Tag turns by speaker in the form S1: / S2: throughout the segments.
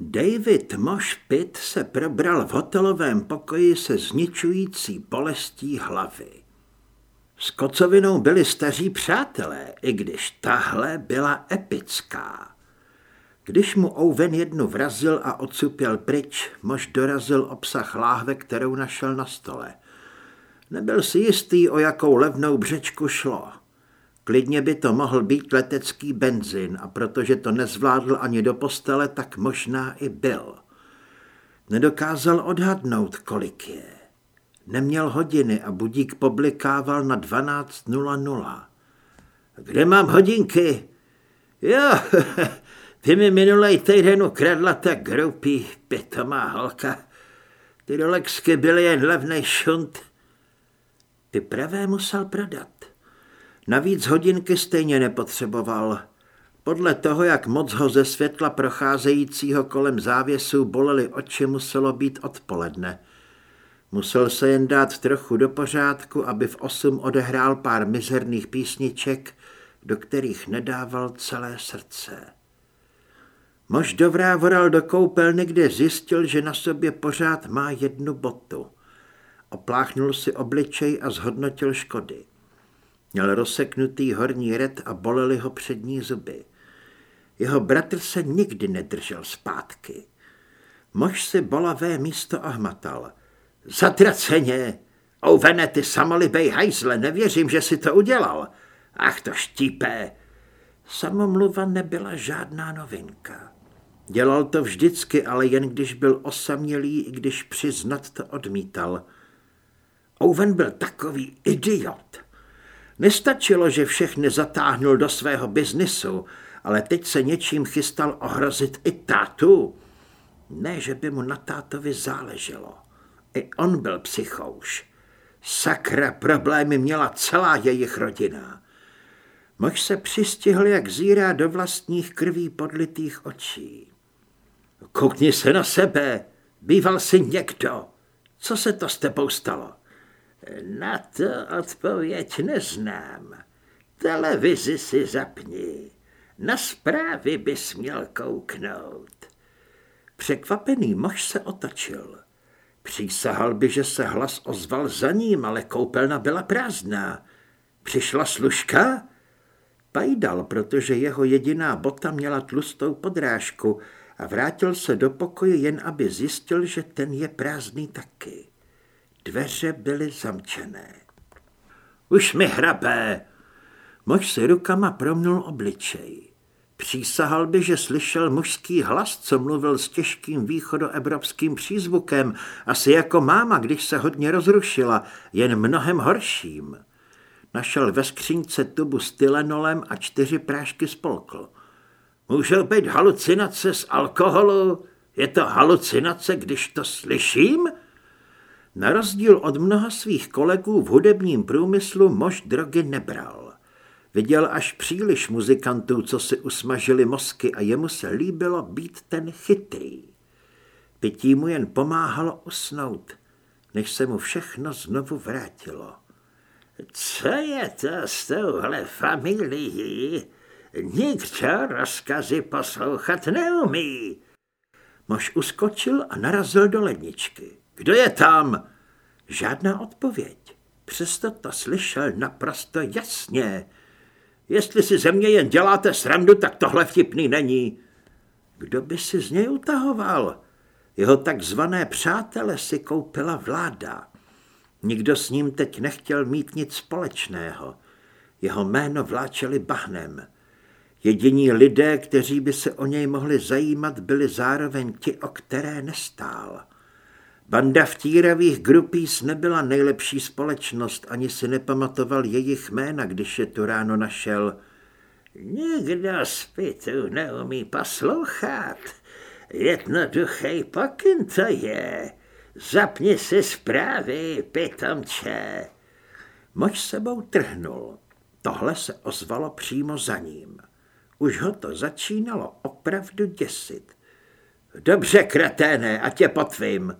S1: David Mošpit se probral v hotelovém pokoji se zničující bolestí hlavy. S kocovinou byli staří přátelé, i když tahle byla epická. Když mu Owen jednu vrazil a odsupěl pryč, mož dorazil obsah láhve, kterou našel na stole. Nebyl si jistý, o jakou levnou břečku šlo. Klidně by to mohl být letecký benzin a protože to nezvládl ani do postele, tak možná i byl. Nedokázal odhadnout, kolik je. Neměl hodiny a budík poblikával na 12.00. Kde mám hodinky? Jo, ty mi minulej týden ukradla ta groupí pitomá holka. Ty Rolexky byly jen levnej šunt. Ty pravé musel prodat. Navíc hodinky stejně nepotřeboval. Podle toho, jak moc ho ze světla procházejícího kolem závěsu bolely oči, muselo být odpoledne. Musel se jen dát trochu do pořádku, aby v osm odehrál pár mizerných písniček, do kterých nedával celé srdce. Mož dovrávoral do koupelny, kde zjistil, že na sobě pořád má jednu botu. Opláchnul si obličej a zhodnotil škody. Měl rozseknutý horní red a bolely ho přední zuby. Jeho bratr se nikdy nedržel zpátky. Mož si bolavé místo ohmatal. Zatraceně! Ouvene, ty samolibej hajzle, nevěřím, že si to udělal. Ach to štípé! Samomluva nebyla žádná novinka. Dělal to vždycky, ale jen když byl osamělý, i když přiznat to odmítal. Owen byl takový idiot. Nestačilo, že všechny zatáhnul do svého biznisu, ale teď se něčím chystal ohrozit i tátu. Ne, že by mu na tátovi záleželo. I on byl psychouš. Sakra, problémy měla celá jejich rodina. Mož se přistihl, jak zírá do vlastních krví podlitých očí. Koukni se na sebe, býval jsi někdo. Co se to s tebou stalo? Na to odpověď neznám. Televizi si zapni. Na zprávy bys měl kouknout. Překvapený mož se otočil. Přísahal by, že se hlas ozval za ním, ale koupelna byla prázdná. Přišla služka? Pajdal, protože jeho jediná bota měla tlustou podrážku a vrátil se do pokoje jen, aby zjistil, že ten je prázdný taky. Dveře byly zamčené. Už mi hrabé! Mož si rukama promnul obličej. Přísahal by, že slyšel mužský hlas, co mluvil s těžkým východoevropským přízvukem, asi jako máma, když se hodně rozrušila, jen mnohem horším. Našel ve skřínce tubu s tylenolem a čtyři prášky spolkl. Můžou být halucinace z alkoholu? Je to halucinace, když to slyším? Na rozdíl od mnoha svých kolegů v hudebním průmyslu mož drogy nebral. Viděl až příliš muzikantů, co si usmažili mozky a jemu se líbilo být ten chytrý. Pití mu jen pomáhalo usnout, než se mu všechno znovu vrátilo. Co je to s touhle familií? Nikdo rozkazy poslouchat neumí. Mož uskočil a narazil do ledničky. Kdo je tam? Žádná odpověď. Přesto to slyšel naprosto jasně. Jestli si ze mě jen děláte srandu, tak tohle vtipný není. Kdo by si z něj utahoval? Jeho takzvané přátele si koupila vláda. Nikdo s ním teď nechtěl mít nic společného. Jeho jméno vláčeli bahnem. Jediní lidé, kteří by se o něj mohli zajímat, byli zároveň ti, o které nestál. Banda vtíravých grupís nebyla nejlepší společnost, ani si nepamatoval jejich jména, když je tu ráno našel. Nikdo z pitu neumí poslouchat. Jednoduchý pokyn to je. Zapni si zprávy, pitomče. Mož sebou trhnul. Tohle se ozvalo přímo za ním. Už ho to začínalo opravdu děsit. Dobře, kreténe, a tě potvím.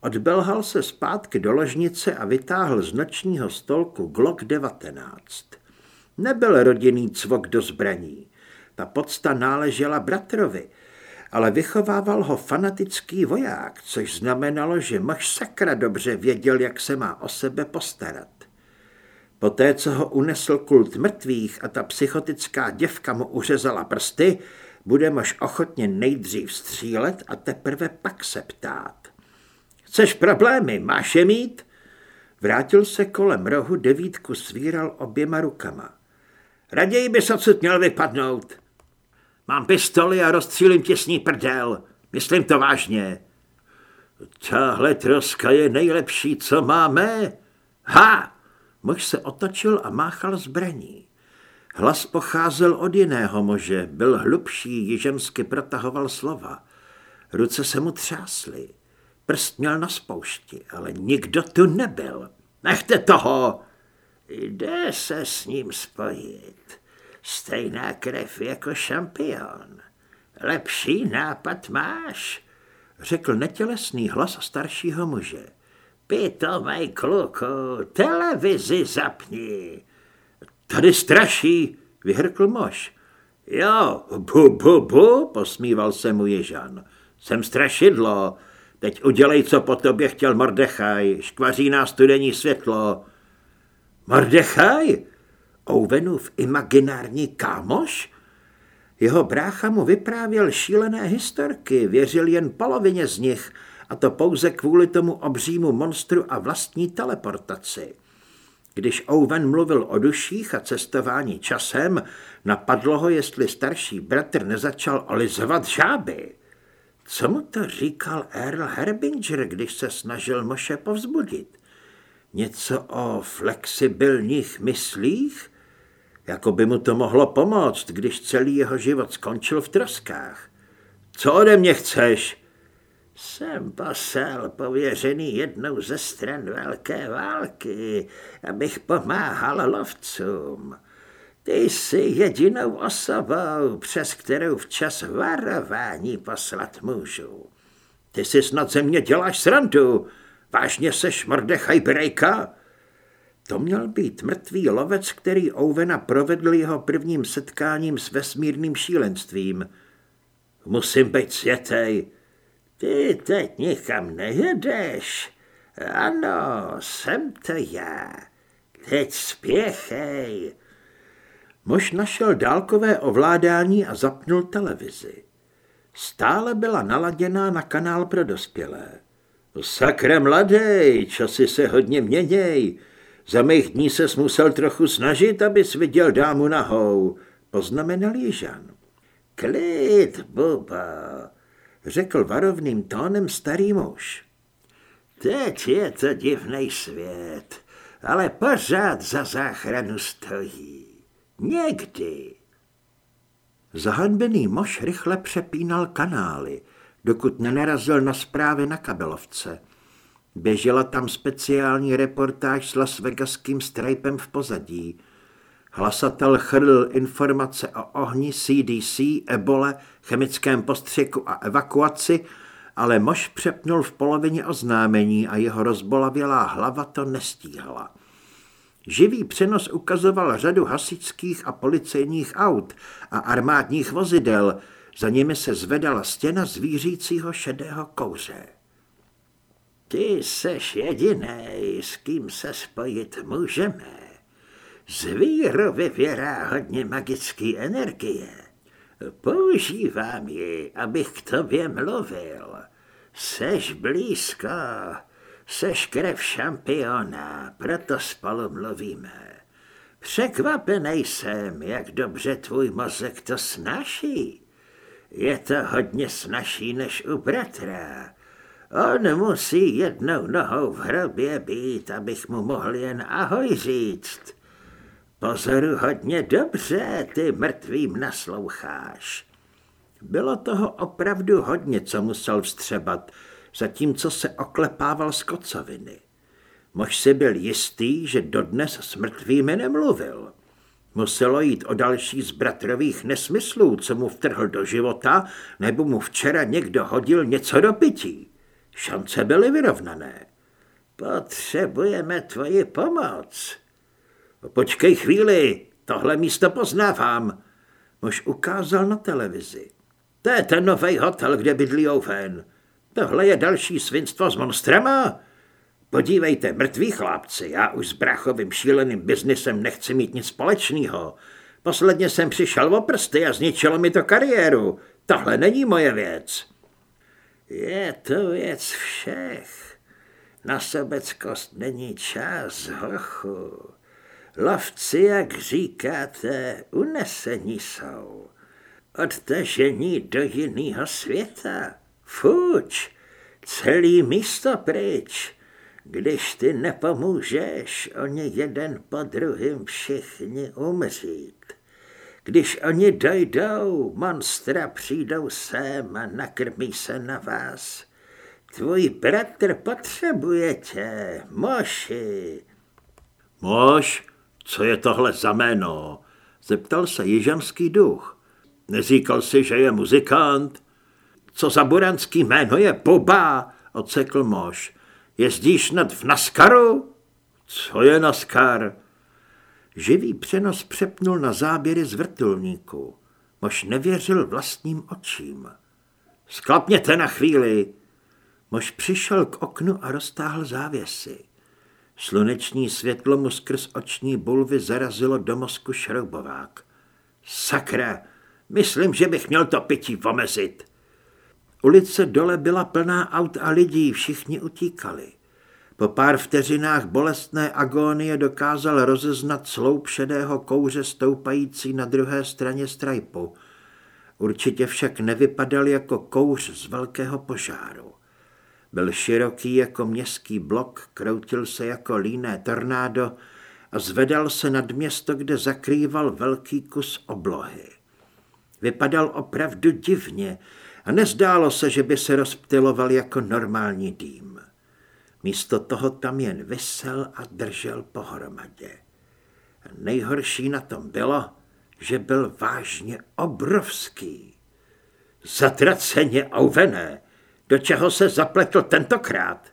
S1: Odbelhal se zpátky do ložnice a vytáhl z nočního stolku Glock 19. Nebyl rodinný cvok do zbraní. Ta podsta náležela bratrovi, ale vychovával ho fanatický voják, což znamenalo, že mož sakra dobře věděl, jak se má o sebe postarat. Poté, co ho unesl kult mrtvých a ta psychotická děvka mu uřezala prsty, bude mož ochotně nejdřív střílet a teprve pak se ptát. Chceš problémy, máš je mít? Vrátil se kolem rohu, devítku svíral oběma rukama. Raději by se odsud měl vypadnout. Mám pistoli a rozstřílím těsný prdel. Myslím to vážně. Tahle troska je nejlepší, co máme. Ha! Muž se otočil a máchal zbraní. Hlas pocházel od jiného muže, byl hlubší, jižensky protahoval slova. Ruce se mu třásly. Prst měl na spoušti, ale nikdo tu nebyl. Nechte toho! Jde se s ním spojit. Stejná krev jako šampion. Lepší nápad máš, řekl netělesný hlas staršího muže. Pitomej kluku, televizi zapni. Tady straší, vyhrkl mož. Jo, bu, bu, bu, posmíval se mu Ježan. Jsem strašidlo. Teď udělej, co po tobě chtěl Mordechaj. Škvaří nás studení světlo. Mordechaj? Owenův imaginární kámoš? Jeho brácha mu vyprávěl šílené historky, věřil jen polovině z nich, a to pouze kvůli tomu obřímu monstru a vlastní teleportaci. Když Owen mluvil o duších a cestování časem, napadlo ho, jestli starší bratr nezačal olizovat žáby. Co mu to říkal Earl Herbinger, když se snažil Moše povzbudit? Něco o flexibilních myslích? Jako by mu to mohlo pomoct, když celý jeho život skončil v troskách. Co ode mě chceš? Jsem posel pověřený jednou ze stran velké války, abych pomáhal lovcům. Ty jsi jedinou osobou, přes kterou včas varování poslat můžu. Ty si snad ze mě děláš srandu. Vážně seš Mordechaj Brejka? To měl být mrtvý lovec, který Ouvena provedl jeho prvním setkáním s vesmírným šílenstvím. Musím být světej. Ty teď nikam nejedeš. Ano, jsem to já. Teď spěchej. Muž našel dálkové ovládání a zapnul televizi. Stále byla naladěná na kanál pro dospělé. Sakra mladej, časy se hodně měněj. Za mých dní ses musel trochu snažit, abys viděl dámu nahou, poznamenal Jižan. Klid, Buba, řekl varovným tónem starý muž. Teď je to divný svět, ale pořád za záchranu stojí. Někdy. Zahanbený mož rychle přepínal kanály, dokud nenarazil na zprávy na kabelovce. Běžela tam speciální reportáž s Las Vegaským strajpem v pozadí. Hlasatel chrl informace o ohni CDC, ebole, chemickém postřiku a evakuaci, ale mož přepnul v polovině oznámení a jeho rozbolavělá hlava to nestíhala. Živý přenos ukazoval řadu hasičských a policejních aut a armádních vozidel, za nimi se zvedala stěna zvířícího šedého kouře. Ty seš jediný, s kým se spojit můžeme. Zvíro vyvěrá hodně magické energie. Používám ji, abych k tobě mluvil. Seš blízko, Seš krev šampiona, proto spolu mluvíme. Překvapený jsem, jak dobře tvůj mozek to snaší. Je to hodně snažší než u bratra. On musí jednou nohou v hrobě být, abych mu mohl jen ahoj říct. Pozoru hodně dobře, ty mrtvým nasloucháš. Bylo toho opravdu hodně, co musel vstřebat, zatímco se oklepával z kocoviny. Mož si byl jistý, že dodnes s mrtvými nemluvil. Muselo jít o další z bratrových nesmyslů, co mu vtrhl do života, nebo mu včera někdo hodil něco do pití. Šance byly vyrovnané. Potřebujeme tvoji pomoc. Počkej chvíli, tohle místo poznávám. Mož ukázal na televizi. To je ten nový hotel, kde bydlí Owen. Tohle je další svinstvo s monstrama. Podívejte, mrtví chlapci, já už s brachovým šíleným biznisem nechci mít nic společného. Posledně jsem přišel o prsty a zničilo mi to kariéru. Tohle není moje věc. Je to věc všech. Na sobeckost není čas, hochu. Lovci, jak říkáte, unesení jsou. Odtažení do jiného světa. Fuč, celý místo pryč. Když ty nepomůžeš, oni jeden po druhém všichni umřít. Když oni dojdou, monstra přijdou sem a nakrmí se na vás. Tvůj bratr potřebuje tě, moši.
S2: Mož, co je tohle za jméno? Zeptal se jižanský duch. Neříkal si, že je muzikant?
S1: Co za buranský jméno je Boba, ocekl mož. Jezdíš nad v Naskaru?
S2: Co je Naskar?
S1: Živý přenos přepnul na záběry z vrtulníku. Mož nevěřil vlastním očím. Sklapněte na chvíli. Mož přišel k oknu a roztáhl závěsy. Sluneční světlo mu skrz oční bulvy zarazilo do mozku šroubovák. Sakra, myslím, že bych měl to pití omezit. Ulice dole byla plná aut a lidí, všichni utíkali. Po pár vteřinách bolestné agónie dokázal rozeznat sloup šedého kouře stoupající na druhé straně strajpu. Určitě však nevypadal jako kouř z velkého požáru. Byl široký jako městský blok, kroutil se jako líné tornádo a zvedal se nad město, kde zakrýval velký kus oblohy. Vypadal opravdu divně a nezdálo se, že by se rozptyloval jako normální dým. Místo toho tam jen vysel a držel pohromadě. A nejhorší na tom bylo, že byl vážně obrovský. Zatraceně ouvené, do čeho se zapletl tentokrát.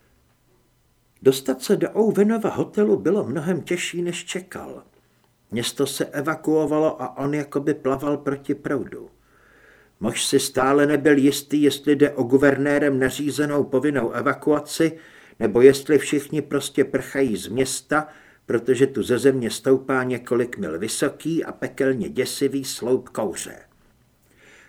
S1: Dostat se do Ouvenova hotelu bylo mnohem těžší, než čekal. Město se evakuovalo a on jakoby plaval proti proudu. Mož si stále nebyl jistý, jestli jde o guvernérem nařízenou povinnou evakuaci, nebo jestli všichni prostě prchají z města, protože tu ze země stoupá několik mil vysoký a pekelně děsivý sloup kouře.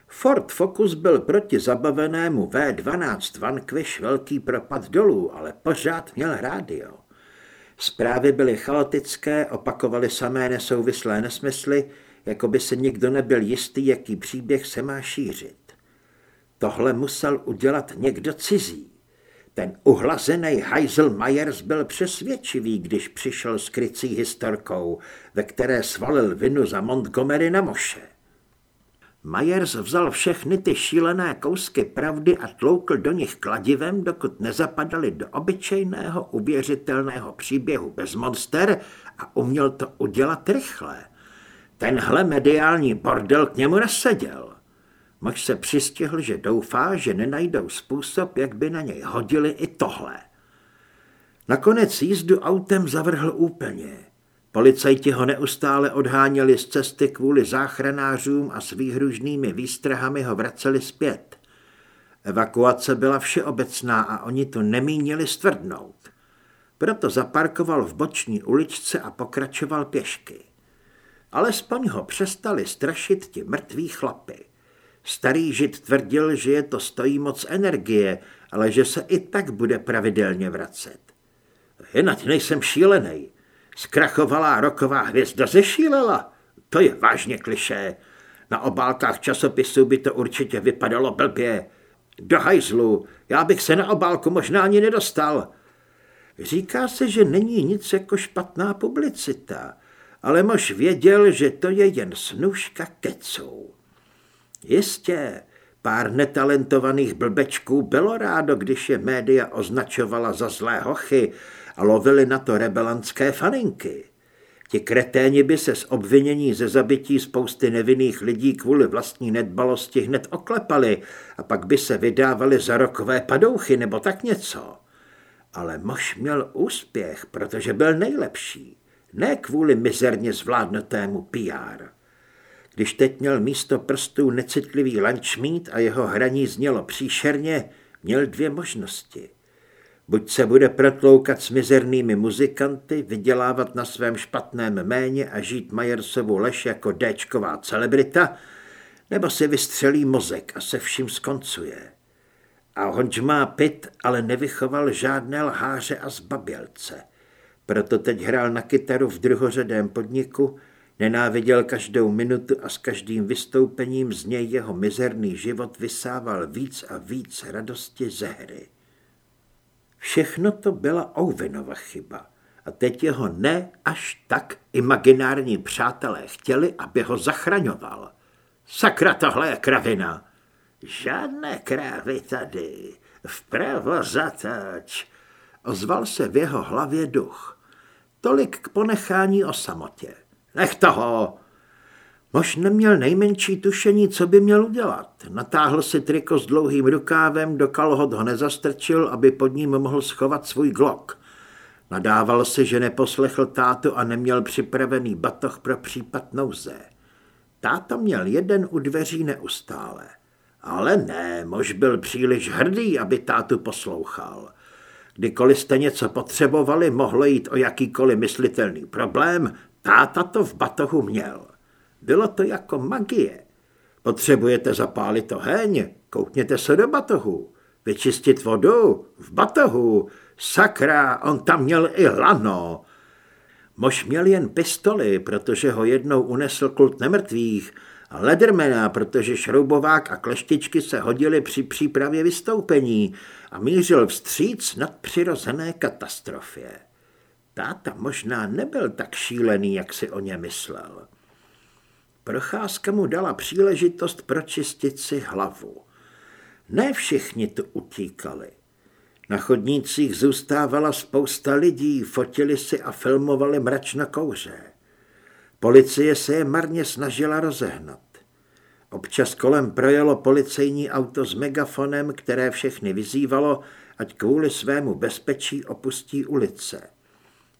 S1: Ford Focus byl proti zabavenému V12 Vanquish velký propad dolů, ale pořád měl rádio. Zprávy byly chaotické, opakovaly samé nesouvislé nesmysly, jako by se nikdo nebyl jistý, jaký příběh se má šířit. Tohle musel udělat někdo cizí. Ten uhlazený Heisel Myers byl přesvědčivý, když přišel s krycí historkou, ve které svalil vinu za Montgomery na moše. Myers vzal všechny ty šílené kousky pravdy a tloukl do nich kladivem, dokud nezapadali do obyčejného, uvěřitelného příběhu bez monster a uměl to udělat rychle. Tenhle mediální bordel k němu neseděl. Mož se přistihl, že doufá, že nenajdou způsob, jak by na něj hodili i tohle. Nakonec jízdu autem zavrhl úplně. Policajti ho neustále odháněli z cesty kvůli záchranářům a s výhružnými výstrahami ho vraceli zpět. Evakuace byla všeobecná a oni to nemínili stvrdnout. Proto zaparkoval v boční uličce a pokračoval pěšky. Alespoň ho přestali strašit ti mrtví chlapy. Starý žid tvrdil, že je to stojí moc energie, ale že se i tak bude pravidelně vracet. Jinak nejsem šílený. Zkrachovalá roková hvězda zešílela. To je vážně kliše. Na obálkách časopisů by to určitě vypadalo blbě. Do hajzlu, já bych se na obálku možná ani nedostal. Říká se, že není nic jako špatná publicita, ale mož věděl, že to je jen snužka kecou. Jistě, pár netalentovaných blbečků bylo rádo, když je média označovala za zlé hochy a lovili na to rebelantské faninky. Ti kreténi by se z obvinění ze zabití spousty nevinných lidí kvůli vlastní nedbalosti hned oklepali a pak by se vydávali za rokové padouchy nebo tak něco. Ale mož měl úspěch, protože byl nejlepší, ne kvůli mizerně zvládnutému PR. Když teď měl místo prstů necitlivý lančmít a jeho hraní znělo příšerně, měl dvě možnosti. Buď se bude protloukat s mizernými muzikanty, vydělávat na svém špatném méně a žít Majersovu lež jako déčková celebrita, nebo si vystřelí mozek a se vším skoncuje. A Hončmá Pit ale nevychoval žádné lháře a zbabělce. Proto teď hrál na kytaru v druhořadém podniku, nenáviděl každou minutu a s každým vystoupením z něj jeho mizerný život vysával víc a víc radosti ze hry. Všechno to byla Ouvenova chyba. A teď jeho ne až tak imaginární přátelé chtěli, aby ho zachraňoval. Sakra, tohle je kravina. Žádné krávy tady. Vpravo zatač. Ozval se v jeho hlavě duch. Tolik k ponechání o samotě. Nech toho, Mož neměl nejmenší tušení, co by měl udělat. Natáhl si triko s dlouhým rukávem, do kalhot ho nezastrčil, aby pod ním mohl schovat svůj glok. Nadával si, že neposlechl tátu a neměl připravený batoh pro případ nouze. Táta měl jeden u dveří neustále. Ale ne, mož byl příliš hrdý, aby tátu poslouchal. Kdykoliv jste něco potřebovali, mohlo jít o jakýkoliv myslitelný problém, táta to v batohu měl. Bylo to jako magie. Potřebujete zapálit oheň, koukněte se do batohu. Vyčistit vodu v batohu. Sakra, on tam měl i lano. Mož měl jen pistoli, protože ho jednou unesl kult nemrtvých, a Ledermana, protože šroubovák a kleštičky se hodily při přípravě vystoupení a mířil vstříc nad přirozené katastrofě. Táta možná nebyl tak šílený, jak si o ně myslel. Procházka mu dala příležitost pročistit si hlavu. Ne všichni tu utíkali. Na chodnících zůstávala spousta lidí, fotili si a filmovali mračno kouře. Policie se je marně snažila rozehnat. Občas kolem projelo policejní auto s megafonem, které všechny vyzývalo, ať kvůli svému bezpečí opustí ulice.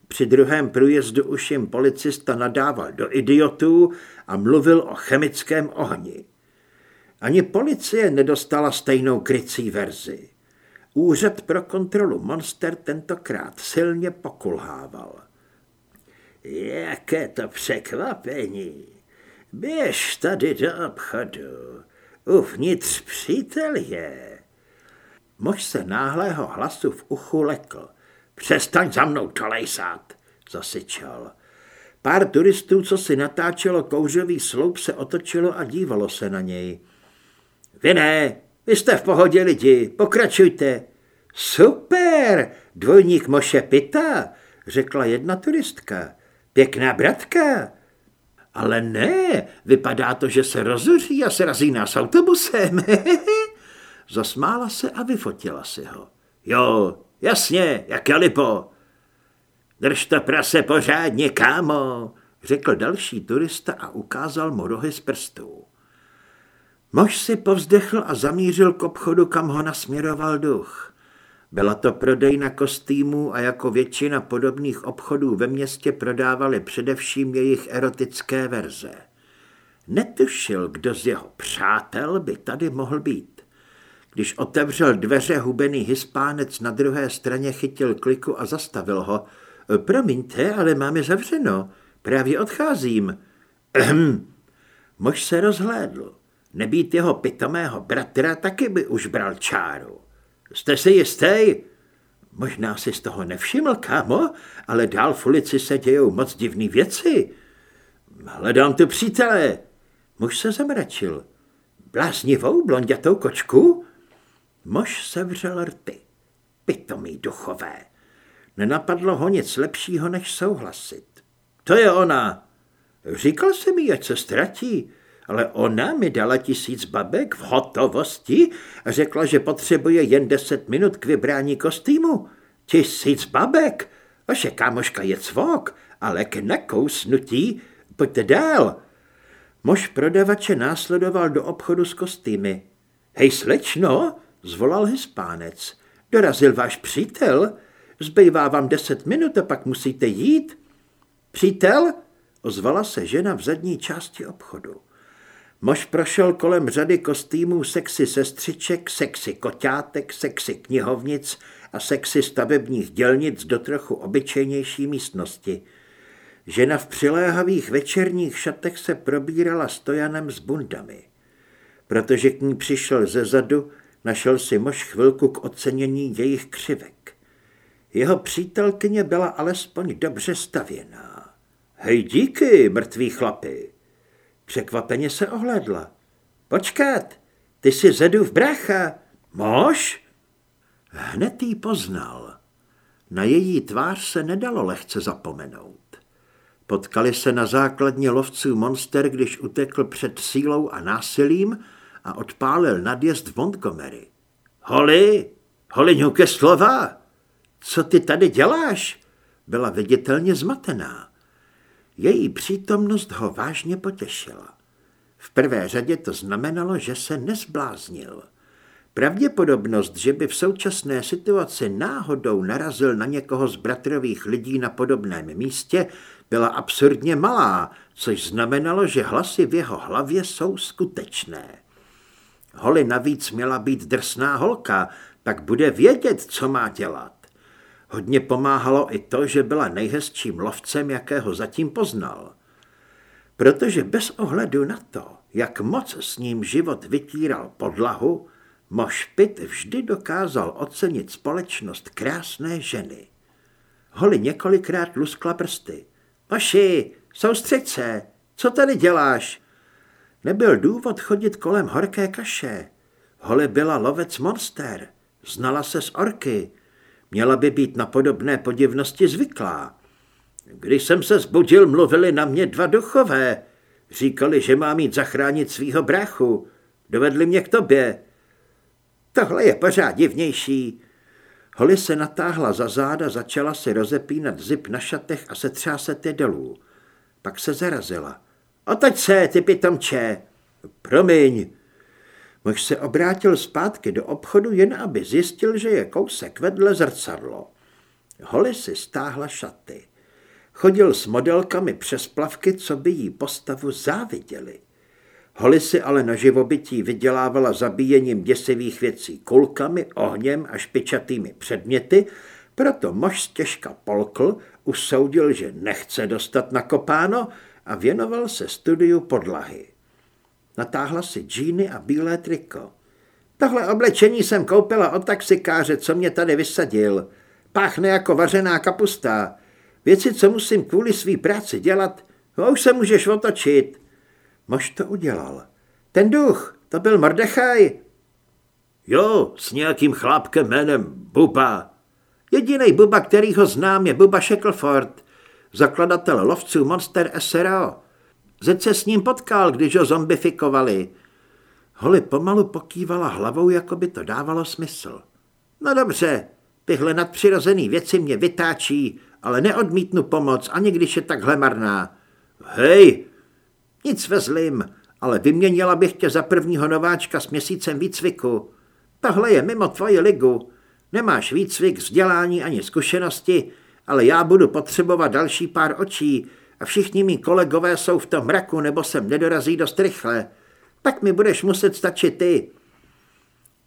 S1: Při druhém průjezdu už jim policista nadával do idiotů a mluvil o chemickém ohni. Ani policie nedostala stejnou krycí verzi. Úřad pro kontrolu monster tentokrát silně pokulhával. Jaké to překvapení. Běž tady do obchodu. Uvnitř přítel je. Mož se náhlého hlasu v uchu lekl. Přestaň za mnou tolejsat, zasyčal. Pár turistů, co si natáčelo kouřový sloup, se otočilo a dívalo se na něj. Vy ne, vy jste v pohodě lidi, pokračujte. Super, dvojník Moše Pita, řekla jedna turistka. Pěkná bratka. Ale ne, vypadá to, že se rozuří a srazí nás autobusem. Zasmála se a vyfotila si ho. Jo, Jasně, jak je lipo. Držte prase pořádně, kámo, řekl další turista a ukázal mu rohy z prstů. Mož si povzdechl a zamířil k obchodu, kam ho nasměroval duch. Byla to prodejna kostýmů a jako většina podobných obchodů ve městě prodávali především jejich erotické verze. Netušil, kdo z jeho přátel by tady mohl být. Když otevřel dveře, hubený hispánec na druhé straně chytil kliku a zastavil ho. Promiňte, ale máme zavřeno. Právě odcházím. Ehm. Mož se rozhlédl. Nebýt jeho pitomého bratra, taky by už bral čáru. Jste si jistý? Možná si z toho nevšiml, kámo, ale dál v ulici se dějou moc divné věci. Hledám tu přítele. Muž se zamračil. Bláznivou blondětou kočku? Mož sevřel rty. Pitomý duchové. Nenapadlo ho nic lepšího, než souhlasit. To je ona. Říkal jsem mi, ať se ztratí, ale ona mi dala tisíc babek v hotovosti a řekla, že potřebuje jen deset minut k vybrání kostýmu. Tisíc babek? Vaše kámoška je cvok, ale k nakousnutí pojďte dál. Mož prodavače následoval do obchodu s kostýmy. Hej, slečno, zvolal hispánec. Dorazil váš přítel? Zbývá vám deset minut a pak musíte jít. Přítel? Ozvala se žena v zadní části obchodu. Mož prošel kolem řady kostýmů sexy sestřiček, sexy koťátek, sexy knihovnic a sexy stavebních dělnic do trochu obyčejnější místnosti. Žena v přiléhavých večerních šatech se probírala stojanem s bundami. Protože k ní přišel ze zadu, našel si mož chvilku k ocenění jejich křivek. Jeho přítelkyně byla alespoň dobře stavěná. Hej, díky, mrtví chlapi! Překvapeně se ohledla. Počkat, ty jsi zedu v brácha. Mož? Hned jí poznal. Na její tvář se nedalo lehce zapomenout. Potkali se na základně lovců Monster, když utekl před sílou a násilím a odpálil nadjezd v Montgomery. Holly, Holly slova, co ty tady děláš? Byla viditelně zmatená. Její přítomnost ho vážně potěšila. V prvé řadě to znamenalo, že se nezbláznil. Pravděpodobnost, že by v současné situaci náhodou narazil na někoho z bratrových lidí na podobném místě, byla absurdně malá, což znamenalo, že hlasy v jeho hlavě jsou skutečné. Holly navíc měla být drsná holka, tak bude vědět, co má dělat. Hodně pomáhalo i to, že byla nejhezčím lovcem, jakého zatím poznal. Protože bez ohledu na to, jak moc s ním život vytíral podlahu, Mošpit vždy dokázal ocenit společnost krásné ženy. Holly několikrát luskla prsty. Moši, soustřeď se, co tady děláš? Nebyl důvod chodit kolem horké kaše. Holly byla lovec monster, znala se z orky, Měla by být na podobné podivnosti zvyklá. Když jsem se zbudil, mluvili na mě dva duchové. Říkali, že má mít zachránit svýho bráchu. Dovedli mě k tobě. Tohle je pořád divnější. Holly se natáhla za záda, začala si rozepínat zip na šatech a se třáset je dolů. Pak se zarazila. Otoč se, ty pitomče. Promiň, Muž se obrátil zpátky do obchodu, jen aby zjistil, že je kousek vedle zrcadlo. Holly si stáhla šaty. Chodil s modelkami přes plavky, co by jí postavu záviděli. Holly si ale na živobytí vydělávala zabíjením děsivých věcí kulkami, ohněm a špičatými předměty, proto mož stěžka polkl, usoudil, že nechce dostat nakopáno a věnoval se studiu podlahy. Natáhla si džíny a bílé triko. Tohle oblečení jsem koupila od taxikáře, co mě tady vysadil. Páchne jako vařená kapusta. Věci, co musím kvůli svý práci dělat, no už se můžeš otočit. Mož to udělal. Ten duch, to byl Mordechaj.
S2: Jo, s nějakým chlápkem jménem Buba.
S1: Jediný Buba, který ho znám, je Buba Shackleford, zakladatel lovců Monster SRO. Zed se s ním potkal, když ho zombifikovali. Holly pomalu pokývala hlavou, jako by to dávalo smysl. No dobře, tyhle nadpřirozený věci mě vytáčí, ale neodmítnu pomoc, ani když je takhle marná.
S2: Hej!
S1: Nic vezlim, ale vyměnila bych tě za prvního nováčka s měsícem výcviku. Tohle je mimo tvoji ligu. Nemáš výcvik, vzdělání ani zkušenosti, ale já budu potřebovat další pár očí, a všichni mý kolegové jsou v tom mraku nebo sem nedorazí dost rychle. Tak mi budeš muset stačit ty.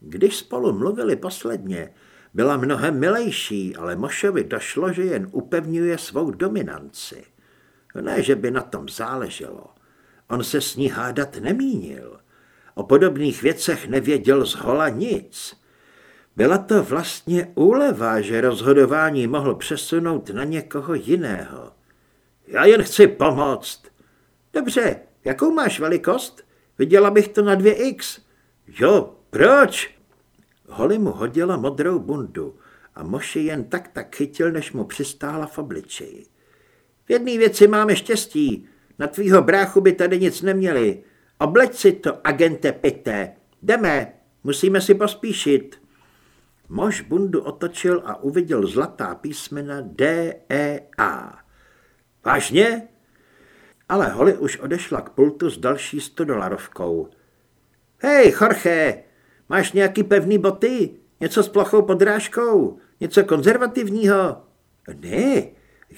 S1: Když spolu mluvili posledně, byla mnohem milejší, ale Mošovi došlo, že jen upevňuje svou dominanci. Ne, že by na tom záleželo. On se s ní hádat nemínil. O podobných věcech nevěděl z hola nic. Byla to vlastně úleva, že rozhodování mohl přesunout na někoho jiného. Já jen chci pomoct. Dobře, jakou máš velikost? Viděla bych to na 2x. Jo, proč? Holly mu hodila modrou bundu a Moši jen tak tak chytil, než mu přistála v obličeji. V jedné věci máme štěstí. Na tvýho bráchu by tady nic neměli. Obleč si to, agente Pité. Jdeme, musíme si pospíšit. Mož bundu otočil a uviděl zlatá písmena D, E, A. Vážně? Ale Holly už odešla k pultu s další 100 dolarovkou. Hej, Jorge, máš nějaký pevný boty? Něco s plochou podrážkou? Něco konzervativního? Ne,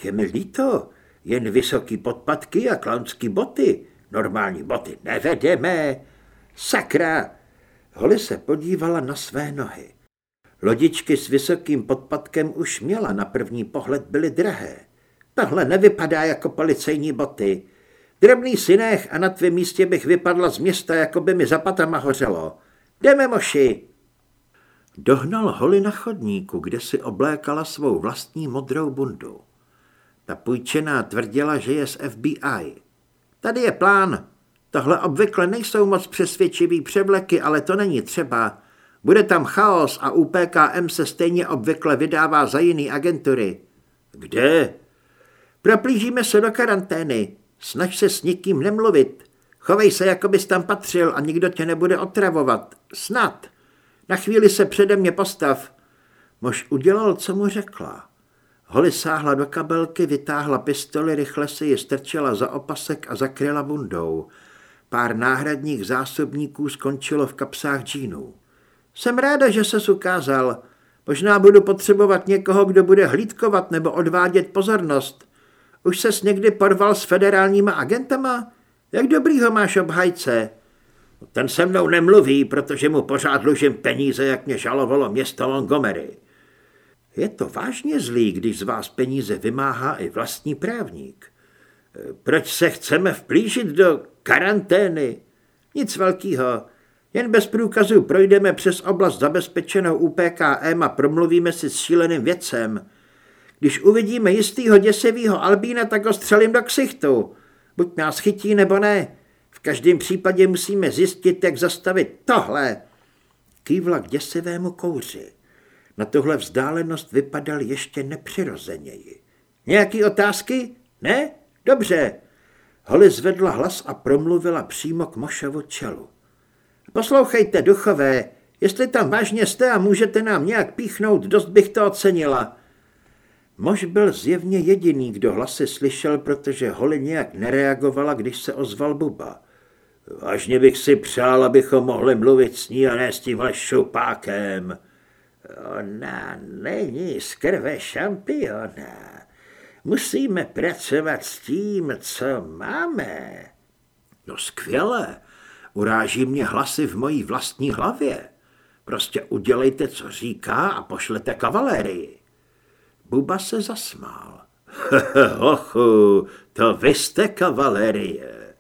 S1: je mi líto. Jen vysoký podpatky a klaunský boty. normální boty nevedeme. Sakra! Holly se podívala na své nohy. Lodičky s vysokým podpadkem už měla, na první pohled byly drahé. Tohle nevypadá jako policejní boty. Drobný synech a na tvém místě bych vypadla z města, jako by mi za patama hořelo. Jdeme, moši! Dohnal Holly na chodníku, kde si oblékala svou vlastní modrou bundu. Ta půjčená tvrdila, že je z FBI. Tady je plán. Tohle obvykle nejsou moc přesvědčivý převleky, ale to není třeba. Bude tam chaos a UPKM se stejně obvykle vydává za jiný agentury.
S2: Kde?
S1: Proplížíme se do karantény. Snaž se s nikým nemluvit. Chovej se, jako bys tam patřil a nikdo tě nebude otravovat. Snad. Na chvíli se přede mě postav. Mož udělal, co mu řekla. Holly sáhla do kabelky, vytáhla pistoli, rychle se ji strčila za opasek a zakryla bundou. Pár náhradních zásobníků skončilo v kapsách džínů. Jsem ráda, že se ukázal. Možná budu potřebovat někoho, kdo bude hlídkovat nebo odvádět pozornost. Už ses někdy porval s federálníma agentama? Jak dobrýho máš obhajce?
S2: Ten se mnou nemluví, protože mu pořád dlužím peníze, jak mě žalovalo město Montgomery.
S1: Je to vážně zlý, když z vás peníze vymáhá i vlastní právník.
S2: Proč se chceme vplížit do karantény?
S1: Nic velkého. Jen bez průkazu projdeme přes oblast zabezpečenou UPKM a promluvíme si s šíleným věcem. Když uvidíme jistýho děsivýho Albína, tak ho střelím do ksichtu. Buď nás chytí, nebo ne. V každém případě musíme zjistit, jak zastavit tohle. Kývla k děsivému kouři. Na tuhle vzdálenost vypadal ještě nepřirozeněji. Nějaký otázky? Ne? Dobře. Holly zvedla hlas a promluvila přímo k Mošovu čelu. Poslouchejte, duchové, jestli tam vážně jste a můžete nám nějak píchnout, dost bych to ocenila. Mož byl zjevně jediný, kdo hlasy slyšel, protože Holly nějak nereagovala, když se ozval Buba.
S2: Vážně bych si přál, abychom mohli mluvit s ní a ne s tímhle šupákem.
S1: Ona není z krve šampiona. Musíme pracovat s tím, co máme.
S2: No skvěle. Uráží mě hlasy v mojí vlastní hlavě. Prostě udělejte, co říká a pošlete kavalérii.
S1: Buba se zasmál.
S2: Hochu, to vy jste kavalérie.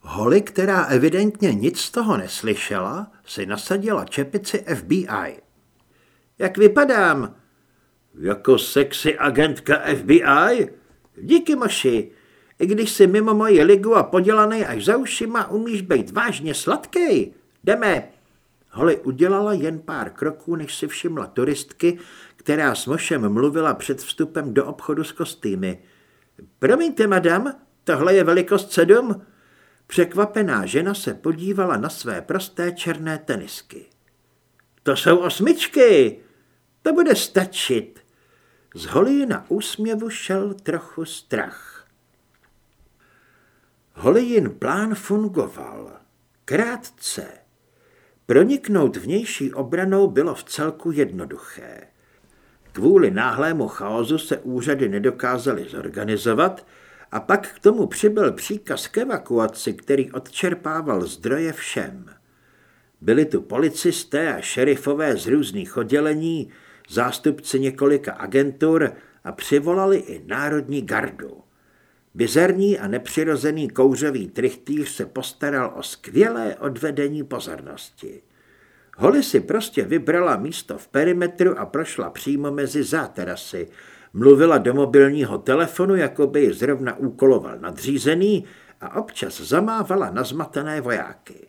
S1: Holly, která evidentně nic z toho neslyšela, si nasadila čepici FBI. Jak vypadám?
S2: Jako sexy agentka FBI?
S1: Díky, moši. I když jsi mimo moji ligu a podělaný až za ušima, umíš být vážně sladký. Jdeme. Holly udělala jen pár kroků, než si všimla turistky, která s Mošem mluvila před vstupem do obchodu s kostýmy. Promiňte, madam, tohle je velikost sedm? Překvapená žena se podívala na své prosté černé tenisky. To jsou osmičky, to bude stačit. Z na úsměvu šel trochu strach. Hollyjin plán fungoval. Krátce. Proniknout vnější obranou bylo v celku jednoduché. Kvůli náhlému chaosu se úřady nedokázaly zorganizovat a pak k tomu přibyl příkaz k evakuaci, který odčerpával zdroje všem. Byli tu policisté a šerifové z různých oddělení, zástupci několika agentur a přivolali i Národní gardu. Bizarní a nepřirozený kouřový trichtýř se postaral o skvělé odvedení pozornosti. Holly si prostě vybrala místo v perimetru a prošla přímo mezi záterasy. Mluvila do mobilního telefonu, jako by ji zrovna úkoloval nadřízený a občas zamávala na zmatené vojáky.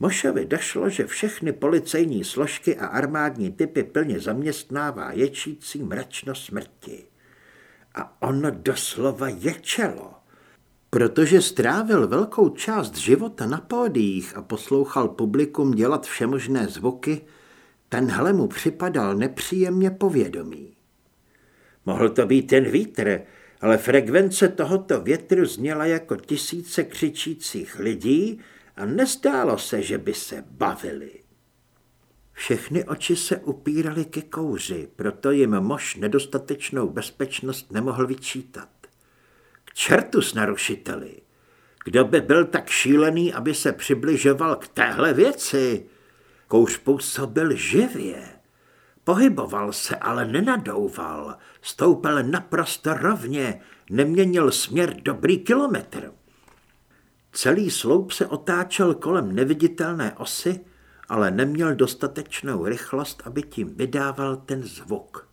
S1: Mošovi došlo, že všechny policejní složky a armádní typy plně zaměstnává ječící mračno smrti. A ono doslova ječelo. Protože strávil velkou část života na pódiích a poslouchal publikum dělat všemožné zvuky, tenhle mu připadal nepříjemně povědomý. Mohl to být ten vítr, ale frekvence tohoto větru zněla jako tisíce křičících lidí a nestálo se, že by se bavili. Všechny oči se upíraly ke kouři, proto jim mož nedostatečnou bezpečnost nemohl vyčítat. Čertu s narušiteli! Kdo by byl tak šílený, aby se přibližoval k téhle věci? Kouř působil živě. Pohyboval se, ale nenadouval. Stoupal naprosto rovně, neměnil směr dobrý kilometr. Celý sloup se otáčel kolem neviditelné osy, ale neměl dostatečnou rychlost, aby tím vydával ten zvuk.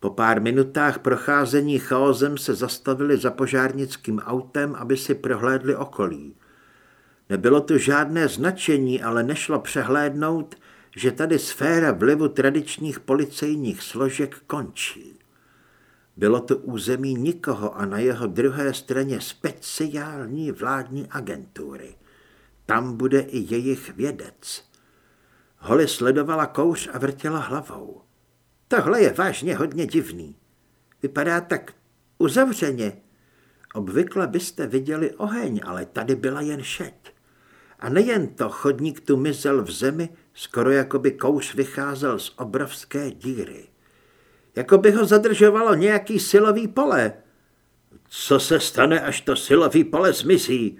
S1: Po pár minutách procházení chaosem se zastavili za požárnickým autem, aby si prohlédli okolí. Nebylo tu žádné značení, ale nešlo přehlédnout, že tady sféra vlivu tradičních policejních složek končí. Bylo to území nikoho a na jeho druhé straně speciální vládní agentury. Tam bude i jejich vědec. Holly sledovala kouř a vrtěla hlavou. Tohle je vážně hodně divný. Vypadá tak uzavřeně. Obvykle byste viděli oheň, ale tady byla jen šeť. A nejen to, chodník tu mizel v zemi, skoro jako by kouř vycházel z obrovské díry. Jako by ho zadržovalo nějaký silový pole. Co se stane, až to silový pole zmizí?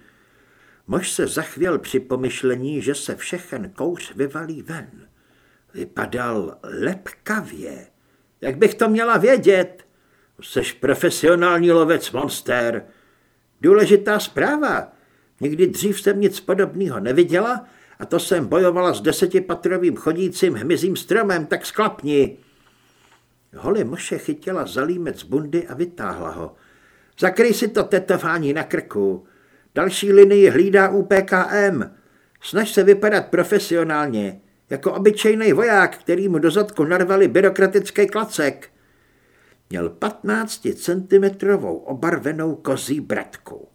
S1: Mož se zachvěl při pomyšlení, že se všechen kouř vyvalí ven. Vypadal lepkavě. Jak bych to měla vědět? Seš profesionální lovec monster. Důležitá zpráva. Nikdy dřív jsem nic podobného neviděla a to jsem bojovala s desetipatrovým chodícím hmyzím stromem, tak sklapni. Holly Moše chytila zalímec z bundy a vytáhla ho. Zakryj si to tetování na krku. Další linii hlídá UPKM. Snaž se vypadat profesionálně, jako obyčejný voják, který mu do zadku narvali byrokratický klacek. Měl 15 centimetrovou obarvenou kozí bratku.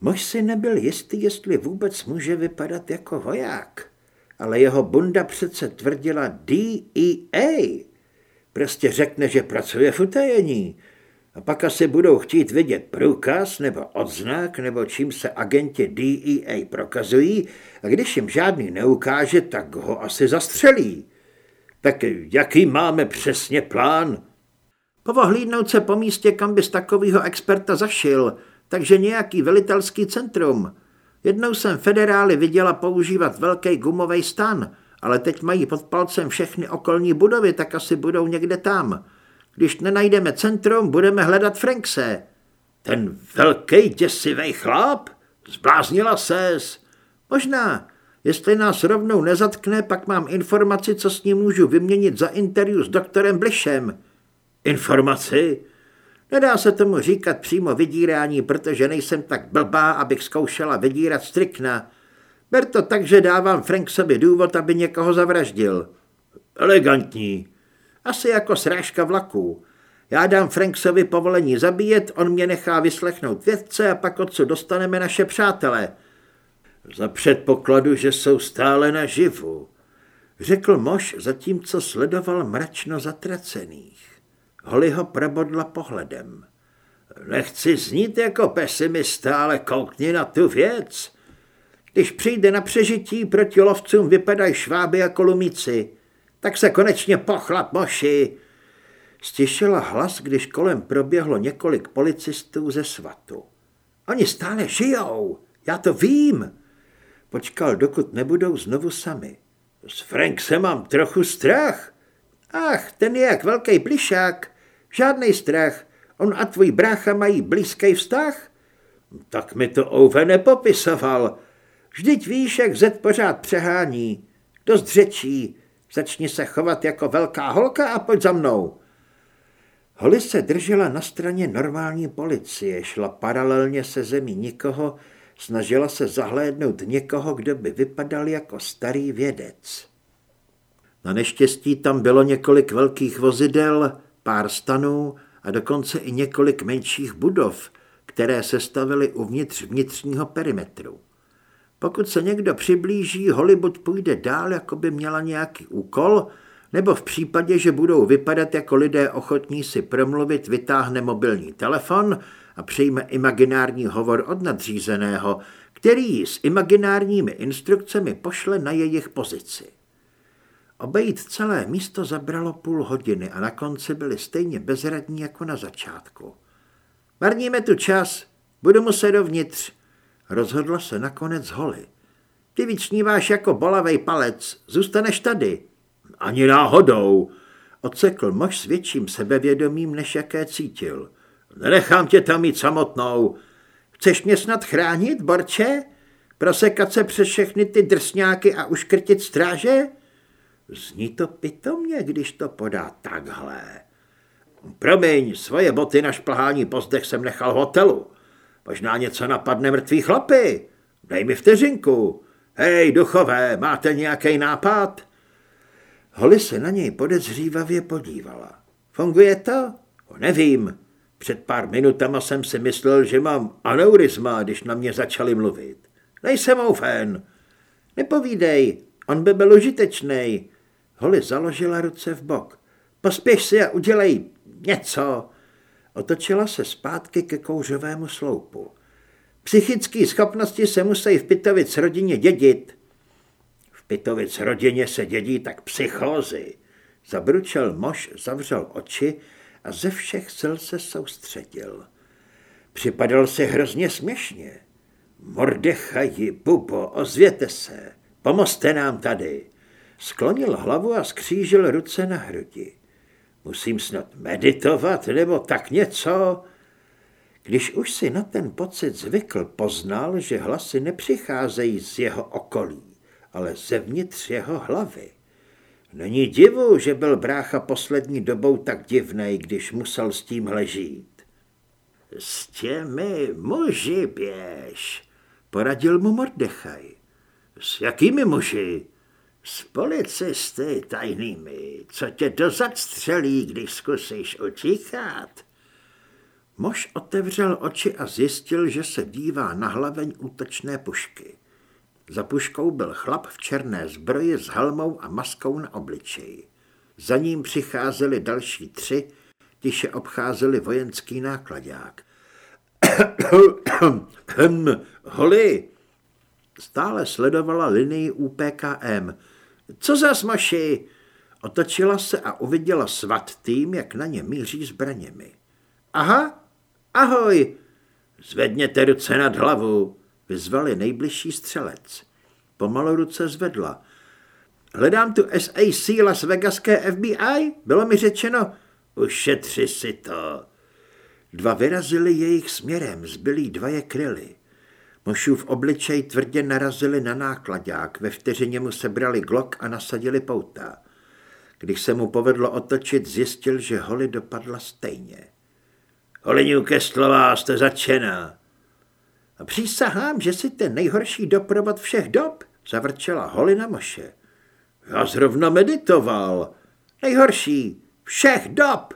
S1: Mož si nebyl jistý, jestli vůbec může vypadat jako voják, ale jeho bunda přece tvrdila DEA. Prostě řekne, že pracuje v utajení. A pak asi budou chtít vidět průkaz nebo odznak, nebo čím se agenti DEA prokazují, a když jim žádný neukáže, tak ho asi zastřelí. Tak jaký máme přesně plán? Povohlídnout se po místě, kam bys takovýho experta zašil, takže nějaký velitelský centrum. Jednou jsem federály viděla používat velký gumový stan, ale teď mají pod palcem všechny okolní budovy, tak asi budou někde tam. Když nenajdeme centrum, budeme hledat Frankse. Ten velký děsivý chlap? Zbláznila ses. Možná. Jestli nás rovnou nezatkne, pak mám informaci, co s ním můžu vyměnit za interview s doktorem Blišem. Informaci? Nedá se tomu říkat přímo vydírání, protože nejsem tak blbá, abych zkoušela vydírat strikna. Ber to tak, že dávám Franksovi důvod, aby někoho zavraždil. Elegantní. Asi jako srážka vlaků. Já dám Franksovi povolení zabíjet, on mě nechá vyslechnout vědce a pak odsud dostaneme naše přátele. Za předpokladu, že jsou stále naživu, řekl Moš, zatímco sledoval mračno zatracených. Holly ho probodla pohledem. Nechci znít jako pesimista, ale koukni na tu věc. Když přijde na přežití, proti lovcům vypadají šváby jako lumici. Tak se konečně pochlap, moši. Stišila hlas, když kolem proběhlo několik policistů ze svatu. Oni stále žijou, já to vím. Počkal, dokud nebudou znovu sami. S Frank se mám trochu strach. Ach, ten je jak velký plišák. Žádný strach. On a tvůj brácha mají blízký vztah? Tak mi to Ouve nepopisoval. Vždyť víš, jak Zed pořád přehání. Dost řečí. Začni se chovat jako velká holka a pojď za mnou. Holly se držela na straně normální policie, šla paralelně se zemí nikoho, snažila se zahlédnout někoho, kdo by vypadal jako starý vědec. Na neštěstí tam bylo několik velkých vozidel, pár stanů a dokonce i několik menších budov, které se stavily uvnitř vnitřního perimetru. Pokud se někdo přiblíží, Hollywood půjde dál, jako by měla nějaký úkol, nebo v případě, že budou vypadat jako lidé ochotní si promluvit, vytáhne mobilní telefon a přijme imaginární hovor od nadřízeného, který s imaginárními instrukcemi pošle na jejich pozici. Obejít celé místo zabralo půl hodiny a na konci byli stejně bezradní jako na začátku. Marníme tu čas, budu muset dovnitř. Rozhodla se nakonec Holly. Ty víc jako bolavej palec, zůstaneš tady.
S2: Ani náhodou,
S1: Odsekl mož s větším sebevědomím, než jaké cítil.
S2: Nenechám tě tam mít samotnou.
S1: Chceš mě snad chránit, Borče? Prosekat se přes všechny ty drsňáky a uškrtit stráže? Zní to pitomně, když to podá takhle.
S2: Promiň, svoje boty na šplhání pozdech jsem nechal v hotelu. Možná něco napadne mrtvý chlapy. Dej mi vteřinku. Hej, duchové, máte nějaký nápad?
S1: Holly se na něj podezřívavě podívala. Funguje to?
S2: O, nevím. Před pár minutama jsem si myslel, že mám aneurisma, když na mě začali mluvit. Nejsem fan.
S1: Nepovídej, on by byl užitečný. Holly založila ruce v bok. Pospěš si a udělej něco. Otočila se zpátky ke kouřovému sloupu. Psychické schopnosti se musí v Pitovic rodině dědit.
S2: V Pitovic rodině se dědí tak psychózy.
S1: Zabručel mož, zavřel oči a ze všech sil se soustředil. Připadal si hrozně směšně. Mordechaji, Bubo, ozvěte se, pomozte nám tady. Sklonil hlavu a skřížil ruce na hrudi. Musím snad meditovat nebo tak něco? Když už si na ten pocit zvykl, poznal, že hlasy nepřicházejí z jeho okolí, ale zevnitř jeho hlavy. Není divu, že byl brácha poslední dobou tak divnej, když musel s tím žít.
S2: S těmi muži běž,
S1: poradil mu Mordechaj.
S2: S jakými muži?
S1: S policisty tajnými, co tě dozad střelí, když zkusíš utíkat. Mož otevřel oči a zjistil, že se dívá na hlaveň útočné pušky. Za puškou byl chlap v černé zbroji s helmou a maskou na obličeji. Za ním přicházeli další tři, tiše obcházeli vojenský nákladák.
S2: Holi!
S1: Stále sledovala linii UPKM. Co za smaši? Otočila se a uviděla svat tým, jak na ně míří zbraněmi. Aha, ahoj!
S2: Zvedněte ruce nad hlavu,
S1: vyzvali nejbližší střelec. Pomalu ruce zvedla. Hledám tu SAC Las Vegaské FBI? Bylo mi řečeno,
S2: ušetři si to.
S1: Dva vyrazili jejich směrem, zbylí dva je kryli. Mošův obličej tvrdě narazili na nákladák, ve vteřině mu sebrali glok a nasadili pouta. Když se mu povedlo otočit, zjistil, že Holly dopadla stejně.
S2: Holly Newcastlová, jste začená.
S1: A přísahám, že si ten nejhorší doprovod všech dob, zavrčela Holly na moše.
S2: Já zrovna meditoval.
S1: Nejhorší všech dob.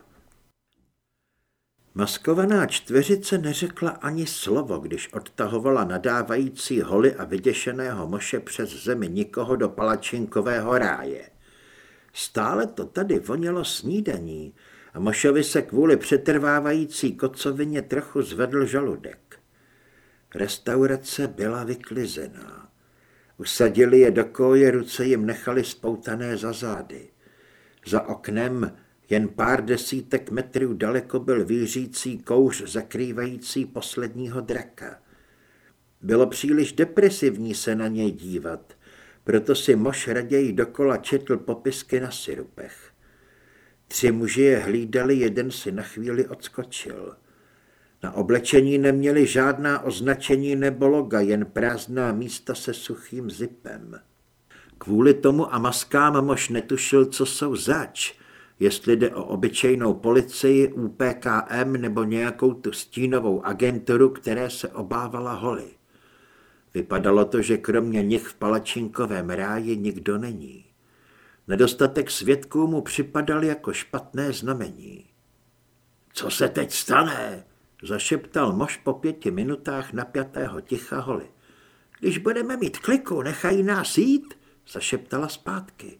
S1: Maskovaná čtveřice neřekla ani slovo, když odtahovala nadávající holy a vyděšeného moše přes zemi nikoho do palačinkového ráje. Stále to tady vonělo snídaní a mošovi se kvůli přetrvávající kocovině trochu zvedl žaludek. Restaurace byla vyklizená. Usadili je do koje, ruce jim nechali spoutané za zády. Za oknem jen pár desítek metrů daleko byl výřící kouř zakrývající posledního draka. Bylo příliš depresivní se na něj dívat, proto si mož raději dokola četl popisky na syrupech. Tři muži je hlídali, jeden si na chvíli odskočil. Na oblečení neměli žádná označení nebo loga, jen prázdná místa se suchým zipem. Kvůli tomu a maskám mož netušil, co jsou zač, jestli jde o obyčejnou policii, UPKM nebo nějakou tu stínovou agenturu, které se obávala Holly. Vypadalo to, že kromě nich v palačinkovém ráji nikdo není. Nedostatek svědků mu připadal jako špatné znamení.
S2: Co se teď stane?
S1: zašeptal mož po pěti minutách napjatého ticha Holly. Když budeme mít kliku, nechají nás jít, zašeptala zpátky.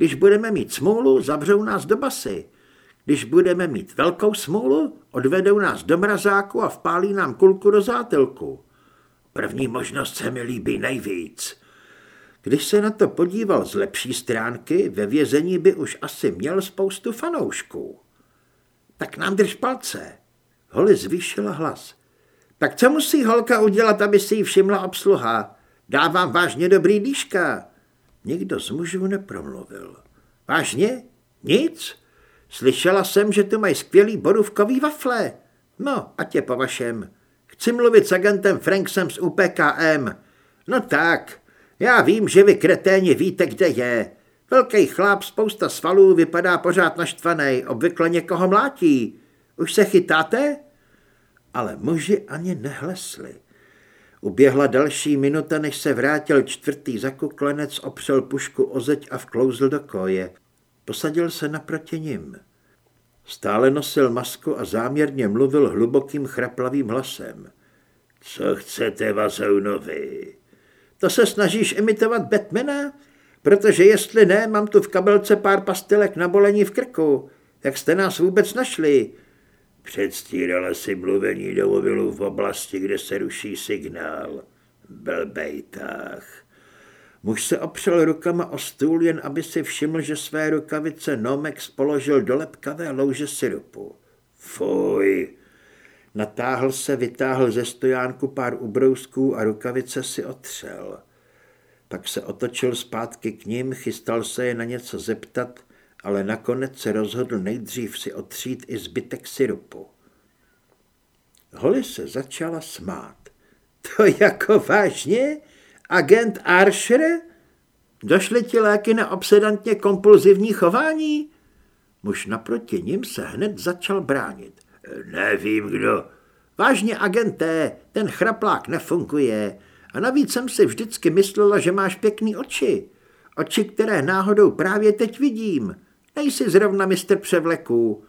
S1: Když budeme mít smůlu, zavřou nás do basy. Když budeme mít velkou smůlu, odvedou nás do mrazáku a vpálí nám kulku do zátilku.
S2: První možnost se mi líbí nejvíc.
S1: Když se na to podíval z lepší stránky, ve vězení by už asi měl spoustu fanoušků. Tak nám drž palce. Holly zvýšila hlas. Tak co musí holka udělat, aby si ji všimla obsluha? Dávám vážně dobrý dýška. Nikdo z mužů nepromluvil. Vážně? Nic? Slyšela jsem, že tu mají skvělý borůvkový wafle. No, a tě po vašem. Chci mluvit s agentem Franksem z UPKM. No tak, já vím, že vy kreténi víte, kde je. Velký chlap, spousta svalů, vypadá pořád naštvaný, obvykle někoho mlátí. Už se chytáte? Ale muži ani nehlesli. Uběhla další minuta, než se vrátil čtvrtý zakuklenec, opřel pušku o zeď a vklouzl do koje. Posadil se naproti ním. Stále nosil masku a záměrně mluvil hlubokým chraplavým hlasem. Co chcete, Vazounovi? To se snažíš imitovat Batmana? Protože jestli ne, mám tu v kabelce pár pastilek na bolení v krku. Jak jste nás vůbec našli? Předstírala si mluvení do mobilu v oblasti, kde se ruší signál. Blbejtách. Muž se opřel rukama o stůl, jen aby si všiml, že své rukavice Nomex položil do lepkavé louže syrupu. Fuj! Natáhl se, vytáhl ze stojánku pár ubrousků a rukavice si otřel. Pak se otočil zpátky k ním, chystal se je na něco zeptat, ale nakonec se rozhodl nejdřív si otřít i zbytek syrupu. Holly se začala smát. To jako vážně? Agent Archer? Došly ti léky na obsedantně kompulzivní chování? Muž naproti ním se hned začal bránit. Nevím kdo. Vážně, agenté, ten chraplák nefunguje. A navíc jsem si vždycky myslela, že máš pěkný oči. Oči, které náhodou právě teď vidím. Nejsi zrovna mistr převleků.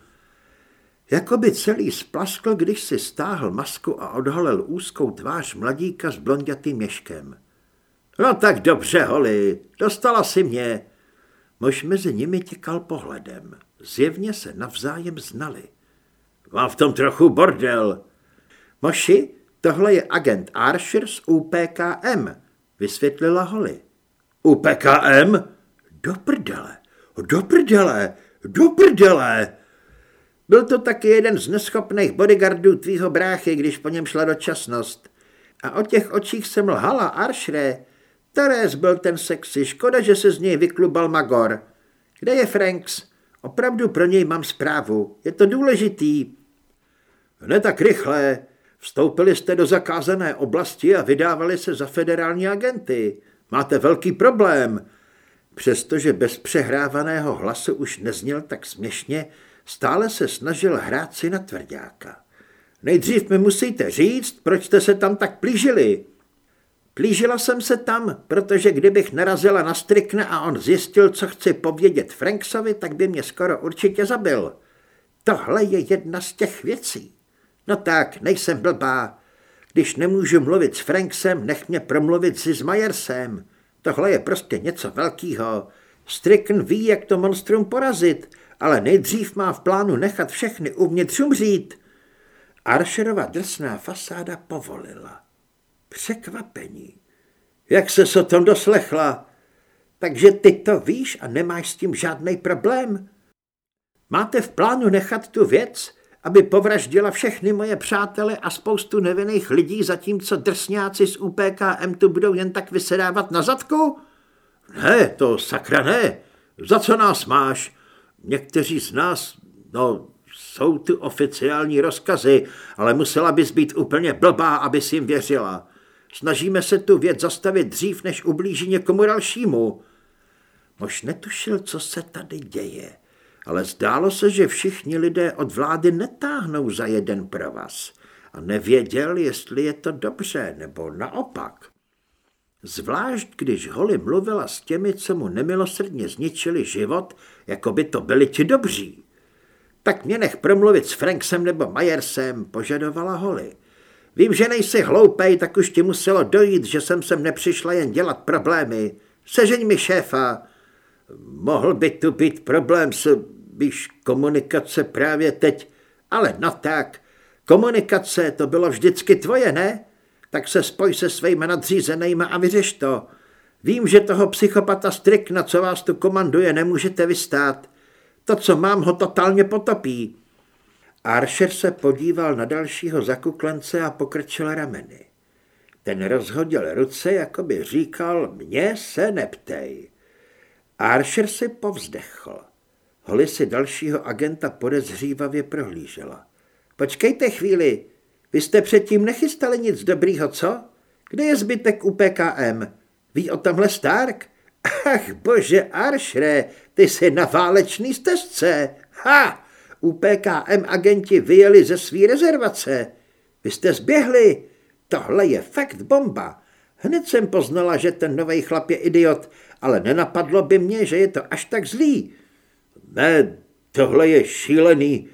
S1: Jakoby celý splaskl, když si stáhl masku a odhalil úzkou tvář mladíka s blondětým měškem. No tak dobře, holi, dostala si mě. Mož mezi nimi těkal pohledem. Zjevně se navzájem znali. Mám v tom trochu bordel. Moši, tohle je agent Archer z UPKM, vysvětlila Holly. UPKM? Do prdele, do prdele, do prdele. Byl to taky jeden z neschopných bodyguardů tvýho bráchy, když po něm šla dočasnost. A o těch očích jsem lhala, Aršre. Teres byl ten sexy, škoda, že se z něj vyklubal Magor. Kde je Franks? Opravdu pro něj mám zprávu. Je to důležitý. Ne tak rychle. Vstoupili jste do zakázané oblasti a vydávali se za federální agenty. Máte velký problém. Přestože bez přehrávaného hlasu už nezněl tak směšně, stále se snažil hrát si na tvrdáka. Nejdřív mi musíte říct, proč jste se tam tak plížili. Plížila jsem se tam, protože kdybych narazila na Strikna a on zjistil, co chci povědět Franksovi, tak by mě skoro určitě zabil. Tohle je jedna z těch věcí. No tak, nejsem blbá. Když nemůžu mluvit s Franksem, nech mě promluvit si s Majersem. Tohle je prostě něco velkého. Strickn ví, jak to monstrum porazit, ale nejdřív má v plánu nechat všechny uvnitř umřít. Archerova drsná fasáda povolila. Překvapení. Jak se o tom doslechla? Takže ty to víš a nemáš s tím žádný problém? Máte v plánu nechat tu věc, aby povraždila všechny moje přátele a spoustu nevinných lidí, zatímco drsňáci z UPKM tu budou jen tak vysedávat na zadku? Ne, to sakra ne. Za co nás máš? Někteří z nás, no, jsou tu oficiální rozkazy, ale musela bys být úplně blbá, abys jim věřila. Snažíme se tu věc zastavit dřív, než ublíží někomu dalšímu. Mož netušil, co se tady děje ale zdálo se, že všichni lidé od vlády netáhnou za jeden provaz a nevěděl, jestli je to dobře nebo naopak. Zvlášť, když Holly mluvila s těmi, co mu nemilosrdně zničili život, jako by to byli ti dobří. Tak mě nech promluvit s Franksem nebo Majersem, požadovala Holly. Vím, že nejsi hloupej, tak už ti muselo dojít, že jsem sem nepřišla jen dělat problémy. Sežeň mi šéfa. Mohl by tu být problém s, víš, komunikace právě teď, ale no tak, komunikace to bylo vždycky tvoje, ne? Tak se spoj se svými nadřízenými a vyřeš to. Vím, že toho psychopata Strikna, co vás tu komanduje, nemůžete vystát. To, co mám, ho totálně potopí. Archer se podíval na dalšího zakuklence a pokrčil rameny. Ten rozhodil ruce, jako by říkal, mně se neptej. Archer si povzdechl. Holly si dalšího agenta podezřívavě prohlížela. Počkejte chvíli, vy jste předtím nechystali nic dobrýho, co? Kde je zbytek u PKM? Ví o tomhle Stark? Ach bože, Aršre, ty jsi na válečný stezce. Ha! U PKM agenti vyjeli ze svý rezervace. Vy jste zběhli. Tohle je fakt bomba. Hned jsem poznala, že ten nový chlap je idiot, ale nenapadlo by mě, že je to až tak zlý. Ne, tohle je šílený.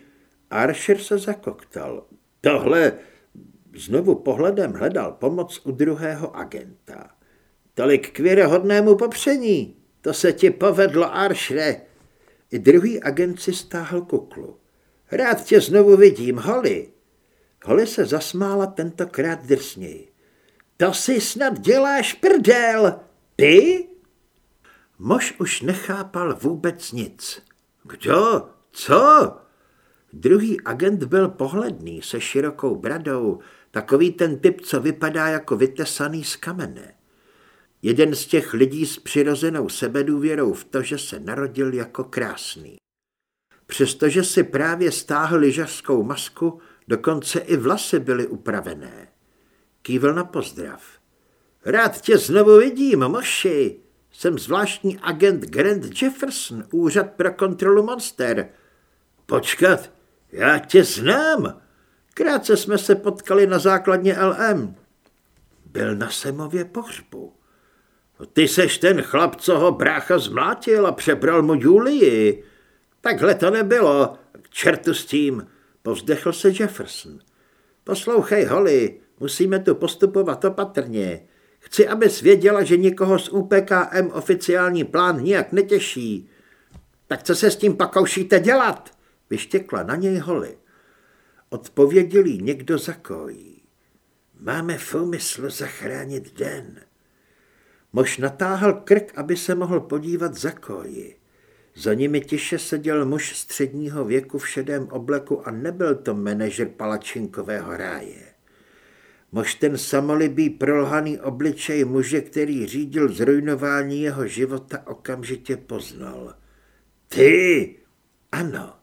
S1: Archer se zakoktal. Tohle znovu pohledem hledal pomoc u druhého agenta. Tolik k věrohodnému popření. To se ti povedlo, Aršre. I druhý agent si stáhl kuklu. Rád tě znovu vidím, Holly. Holly se zasmála tentokrát drsněji. To si snad děláš prdel. Ty? Mož už nechápal vůbec nic. Kdo? Co? Druhý agent byl pohledný, se širokou bradou, takový ten typ, co vypadá jako vytesaný z kamene. Jeden z těch lidí s přirozenou sebedůvěrou v to, že se narodil jako krásný. Přestože si právě stáhl lyžařskou masku, dokonce i vlasy byly upravené. Kývil na pozdrav. Rád tě znovu vidím, moši. Jsem zvláštní agent Grant Jefferson, úřad pro kontrolu monster. Počkat, já tě znám. Krátce jsme se potkali na základně LM. Byl na Semově pohřbu. Ty seš ten chlap, co ho brácha zmlátil a přebral mu Julii. Takhle to nebylo. K čertu s tím. Povzdechl se Jefferson. Poslouchej, Holly, musíme tu postupovat opatrně. Chci, abys věděla, že nikoho z UPKM oficiální plán nijak netěší. Tak co se s tím pakoušíte dělat? Vyštěkla na něj Holly. Odpověděl jí někdo za kojí. Máme v úmyslu zachránit den. Mož natáhl krk, aby se mohl podívat za koji. Za nimi tiše seděl muž středního věku v šedém obleku a nebyl to manažer palačinkového ráje. Mož ten samolibý prolhaný obličej muže, který řídil zrujnování jeho života, okamžitě poznal. Ty! Ano.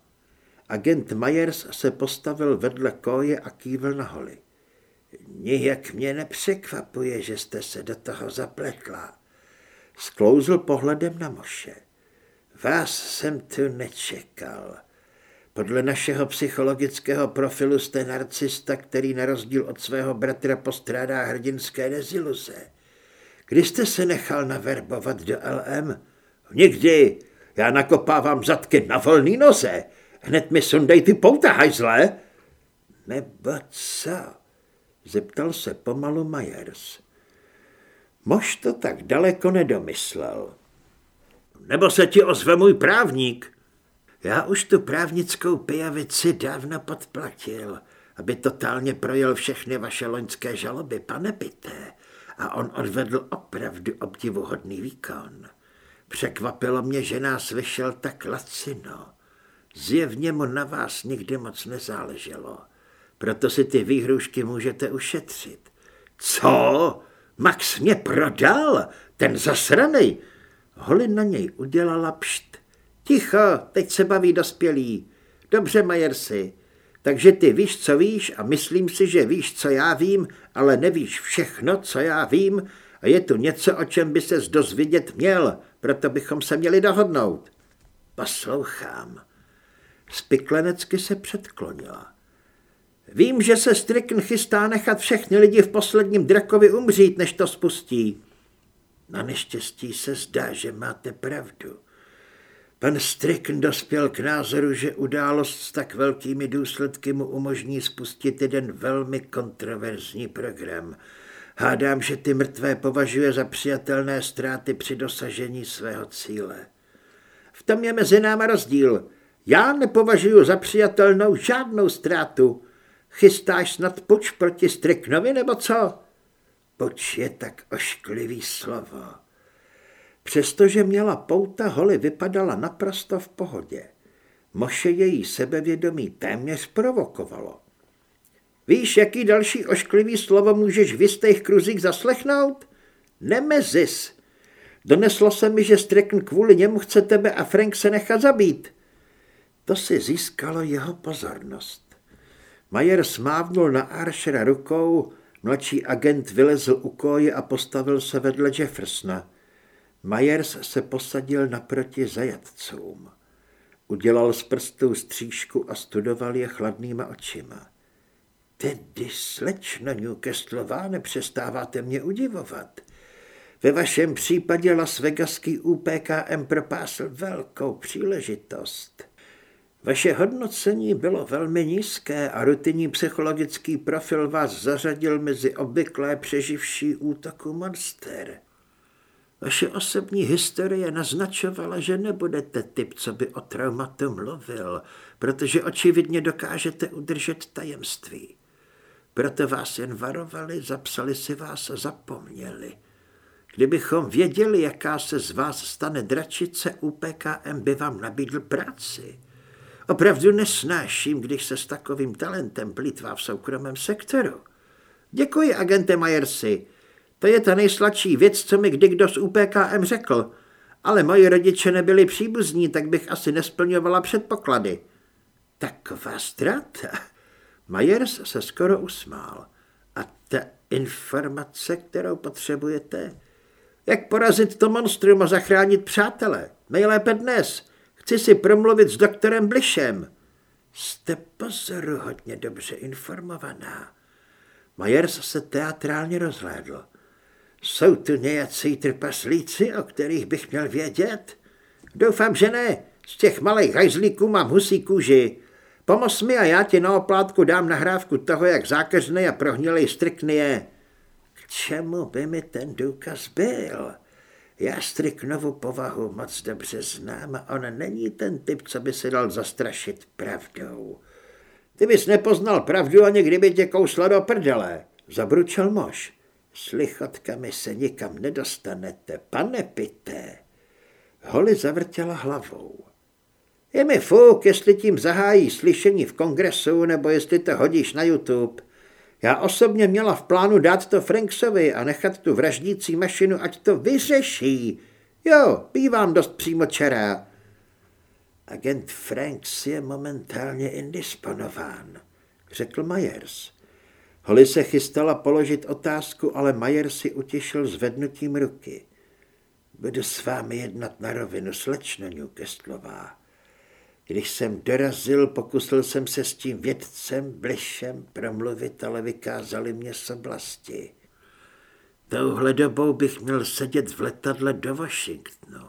S1: Agent Myers se postavil vedle koje a kývil na holi. Nijak mě nepřekvapuje, že jste se do toho zapletla. Sklouzl pohledem na Moše. Vás jsem tu nečekal. Podle našeho psychologického profilu jste narcista, který na rozdíl od svého bratra postrádá hrdinské deziluze. Kdy jste se nechal naverbovat do LM? Nikdy. Já nakopávám zadky na volný noze. Hned mi sundej ty pouta, hajzle. Nebo co? Zeptal se pomalu Myers. Mož to tak daleko nedomyslel. Nebo se ti ozve můj právník. Já už tu právnickou pijavici dávno podplatil, aby totálně projel všechny vaše loňské žaloby, pane Pité. A on odvedl opravdu obdivuhodný výkon. Překvapilo mě, že nás vyšel tak lacino. Zjevně mu na vás nikdy moc nezáleželo. Proto si ty výhrušky můžete ušetřit. Co? Max mě prodal? Ten zasranej? Holly na něj udělala pšt. Ticho, teď se baví dospělí. Dobře, Majersi, takže ty víš, co víš a myslím si, že víš, co já vím, ale nevíš všechno, co já vím a je tu něco, o čem by ses dozvědět měl, proto bychom se měli dohodnout. Poslouchám. Spiklenecky se předklonila. Vím, že se Strickn chystá nechat všechny lidi v posledním drakovi umřít, než to spustí. Na neštěstí se zdá, že máte pravdu. Pan Strickn dospěl k názoru, že událost s tak velkými důsledky mu umožní spustit jeden velmi kontroverzní program. Hádám, že ty mrtvé považuje za přijatelné ztráty při dosažení svého cíle. V tom je mezi náma rozdíl. Já nepovažuji za přijatelnou žádnou ztrátu. Chystáš snad puč proti Striknovi, nebo co? Puč je tak ošklivý slovo. Přestože měla pouta holy, vypadala naprosto v pohodě. Moše její sebevědomí téměř provokovalo. Víš, jaký další ošklivý slovo můžeš v jistých kruzích zaslechnout? Nemezis. Doneslo se mi, že Strekn kvůli němu chce tebe a Frank se nechat zabít. To si získalo jeho pozornost. Majer smávnul na Archera rukou, mladší agent vylezl u koje a postavil se vedle Jeffersona. Myers se posadil naproti zajatcům. Udělal z prstů střížku a studoval je chladnýma očima. Tedy, slečno Newcastlová, nepřestáváte mě udivovat. Ve vašem případě Las Vegaský UPKM propásl velkou příležitost. Vaše hodnocení bylo velmi nízké a rutinní psychologický profil vás zařadil mezi obvyklé přeživší útoku monster. Vaše osobní historie naznačovala, že nebudete typ, co by o traumatu mluvil, protože očividně dokážete udržet tajemství. Proto vás jen varovali, zapsali si vás a zapomněli. Kdybychom věděli, jaká se z vás stane dračice, UPKM by vám nabídl práci. Opravdu nesnáším, když se s takovým talentem plítvá v soukromém sektoru. Děkuji, agente Majersi. To je ta nejsladší věc, co mi kdy kdo z UPKM řekl. Ale moji rodiče nebyli příbuzní, tak bych asi nesplňovala předpoklady. Taková ztráta. Majers se skoro usmál. A ta informace, kterou potřebujete? Jak porazit to monstrum a zachránit přátele? Nejlépe dnes. Chci si promluvit s doktorem Blišem. Jste pozoruhodně dobře informovaná. Majers se teatrálně rozhlédl. Jsou tu nějací trpaslíci, o kterých bych měl vědět? Doufám, že ne. Z těch malých hajzlíků mám husí kůži. Pomoz mi a já ti na oplátku dám nahrávku toho, jak zákeřný a prohnilej strikny je. K čemu by mi ten důkaz byl? Já Striknovu povahu moc dobře znám a on není ten typ, co by se dal zastrašit pravdou. Ty bys nepoznal pravdu ani kdyby tě kousla do prdele, zabručel mož. S lichotkami se nikam nedostanete, pane Pité. Holly zavrtěla hlavou. Je mi fuk, jestli tím zahájí slyšení v kongresu, nebo jestli to hodíš na YouTube. Já osobně měla v plánu dát to Franksovi a nechat tu vraždící mašinu, ať to vyřeší. Jo, bývám dost přímočará. Agent Franks je momentálně indisponován, řekl Myers. Holly se chystala položit otázku, ale Majer si utěšil zvednutím ruky. Budu s vámi jednat na rovinu, slečno Newcastlová. Když jsem dorazil, pokusil jsem se s tím vědcem, blišem promluvit, ale vykázali mě z oblasti. Touhle dobou bych měl sedět v letadle do Washingtonu.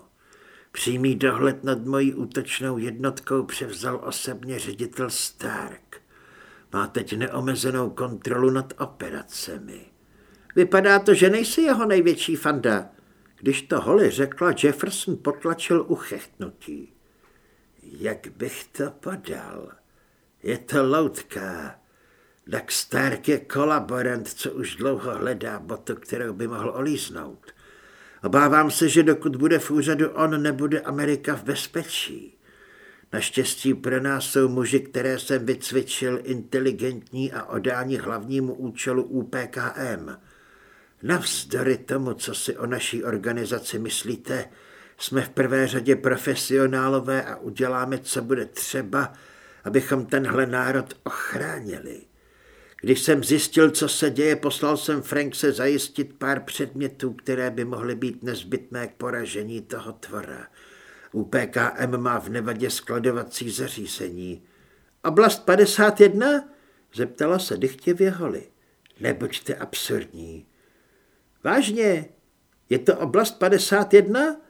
S1: Přímý dohled nad mojí útočnou jednotkou převzal osobně ředitel Stark. Má teď neomezenou kontrolu nad operacemi. Vypadá to, že nejsi jeho největší fanda. Když to Holly řekla, Jefferson potlačil uchechtnutí. Jak bych to podal? Je to loutka. Doug Stark je kolaborant, co už dlouho hledá botu, kterou by mohl olíznout. Obávám se, že dokud bude v úřadu on, nebude Amerika v bezpečí. Naštěstí pro nás jsou muži, které jsem vycvičil, inteligentní a odání hlavnímu účelu UPKM. Navzdory tomu, co si o naší organizaci myslíte, jsme v prvé řadě profesionálové a uděláme, co bude třeba, abychom tenhle národ ochránili. Když jsem zjistil, co se děje, poslal jsem Frankse zajistit pár předmětů, které by mohly být nezbytné k poražení toho tvora. UPKM má v Nevadě skladovací zařízení. Oblast 51? Zeptala se dychtivě Holly. Nebuďte absurdní. Vážně, je to oblast 51?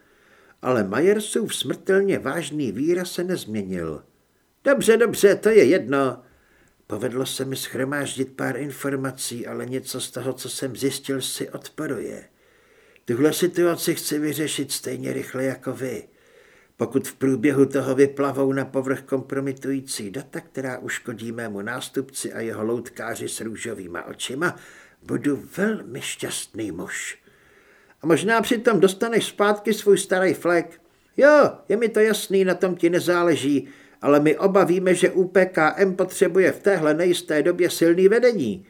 S1: Ale Majersův smrtelně vážný výraz se nezměnil. Dobře, dobře, to je jedno. Povedlo se mi schromáždit pár informací, ale něco z toho, co jsem zjistil, si odporuje. Tuhle situaci chci vyřešit stejně rychle jako vy. Pokud v průběhu toho vyplavou na povrch kompromitující data, která uškodí mému nástupci a jeho loutkáři s růžovýma očima, budu velmi šťastný muž. A možná přitom dostaneš zpátky svůj starý flek. Jo, je mi to jasný, na tom ti nezáleží, ale my oba víme, že UPKM potřebuje v téhle nejisté době silný vedení.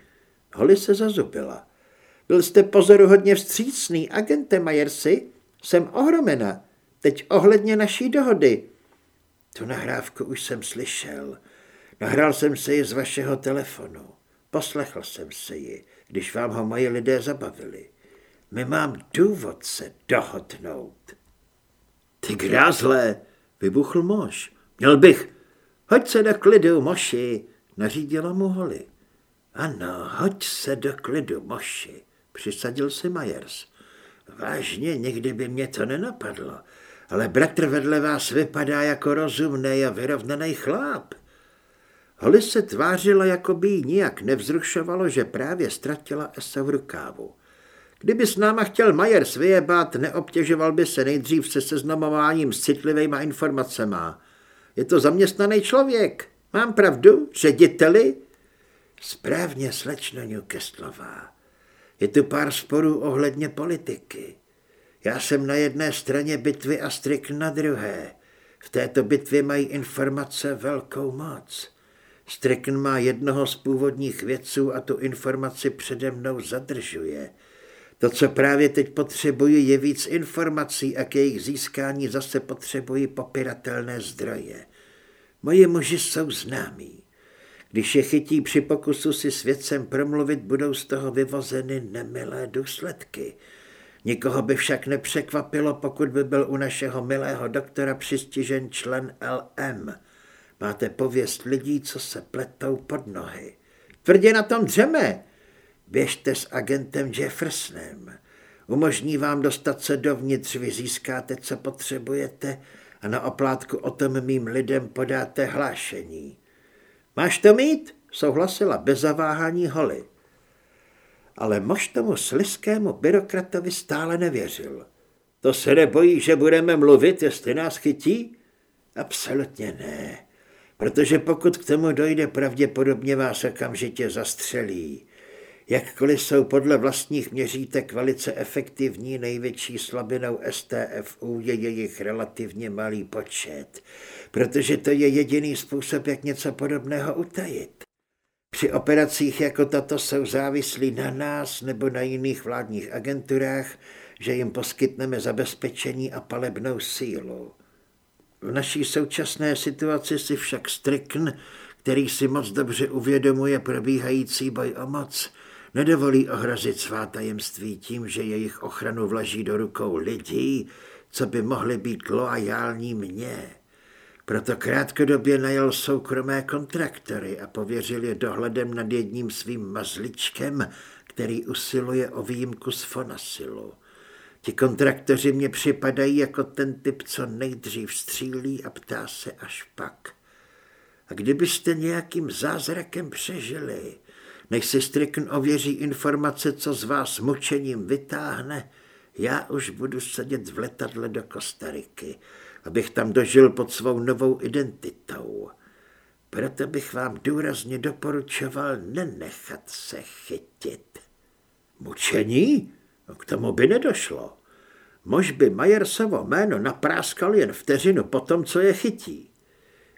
S1: Holly se zazupila. Byl jste pozoruhodně vstřícný, agente Majersi. Jsem ohromena. Teď ohledně naší dohody. Tu nahrávku už jsem slyšel. Nahrál jsem se ji z vašeho telefonu. Poslechl jsem se ji, když vám ho moji lidé zabavili. My mám důvod se dohodnout. Ty grázle, vybuchl mož. Měl bych. Hoď se do klidu, moši, nařídila mu Holly. Ano, hoď se do klidu, moši, přisadil si Myers. Vážně, nikdy by mě to nenapadlo, ale bratr vedle vás vypadá jako rozumný a vyrovnaný chlap. Holly se tvářila, jako by jí nijak nevzrušovalo, že právě ztratila Esa v rukávu. Kdyby s náma chtěl Myers vyjebat, neobtěžoval by se nejdřív se seznamováním s citlivýma informacema. Je to zaměstnaný člověk. Mám pravdu, řediteli? Správně, slečno Newcastlová. Je tu pár sporů ohledně politiky. Já jsem na jedné straně bitvy a Strik na druhé. V této bitvě mají informace velkou moc. Strickn má jednoho z původních vědců a tu informaci přede mnou zadržuje. To, co právě teď potřebuji, je víc informací a k jejich získání zase potřebuji popiratelné zdroje. Moje muži jsou známí. Když je chytí při pokusu si s věcem promluvit, budou z toho vyvozeny nemilé důsledky. Nikoho by však nepřekvapilo, pokud by byl u našeho milého doktora přistižen člen LM. Máte pověst lidí, co se pletou pod nohy. Tvrdě na tom dřeme. Běžte s agentem Jeffersonem. Umožní vám dostat se dovnitř, vy získáte, co potřebujete a na oplátku o tom mým lidem podáte hlášení. Máš to mít? Souhlasila bez zaváhání Holly. Ale mož tomu sliskému byrokratovi stále nevěřil. To se nebojí, že budeme mluvit, jestli nás chytí? Absolutně ne, protože pokud k tomu dojde, pravděpodobně vás okamžitě zastřelí. Jakkoliv jsou podle vlastních měřítek velice efektivní, největší slabinou STFU je jejich relativně malý počet, protože to je jediný způsob, jak něco podobného utajit. Při operacích jako tato jsou závislí na nás nebo na jiných vládních agenturách, že jim poskytneme zabezpečení a palebnou sílu. V naší současné situaci si však Strikn, který si moc dobře uvědomuje probíhající boj o moc, nedovolí ohrozit svá tajemství tím, že jejich ochranu vloží do rukou lidí, co by mohli být loajální mně. Proto krátkodobě najal soukromé kontraktory a pověřil je dohledem nad jedním svým mazličkem, který usiluje o výjimku z Fonasilu. Ti kontraktoři mě připadají jako ten typ, co nejdřív střílí a ptá se až pak. A kdybyste nějakým zázrakem přežili, než si Strickn ověří informace, co z vás mučením vytáhne, já už budu sedět v letadle do Kostariky, abych tam dožil pod svou novou identitou. Proto bych vám důrazně doporučoval nenechat se chytit. Mučení? No, k tomu by nedošlo. Mož by Majersovo jméno napráskal jen vteřinu po tom, co je chytí.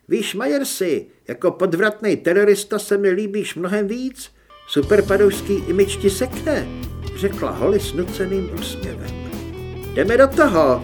S1: Víš, Majersi, jako podvratný terorista se mi líbíš mnohem víc, Superpadovský imič ti sekne, řekla Holly s nuceným úsměvem. Jdeme do toho!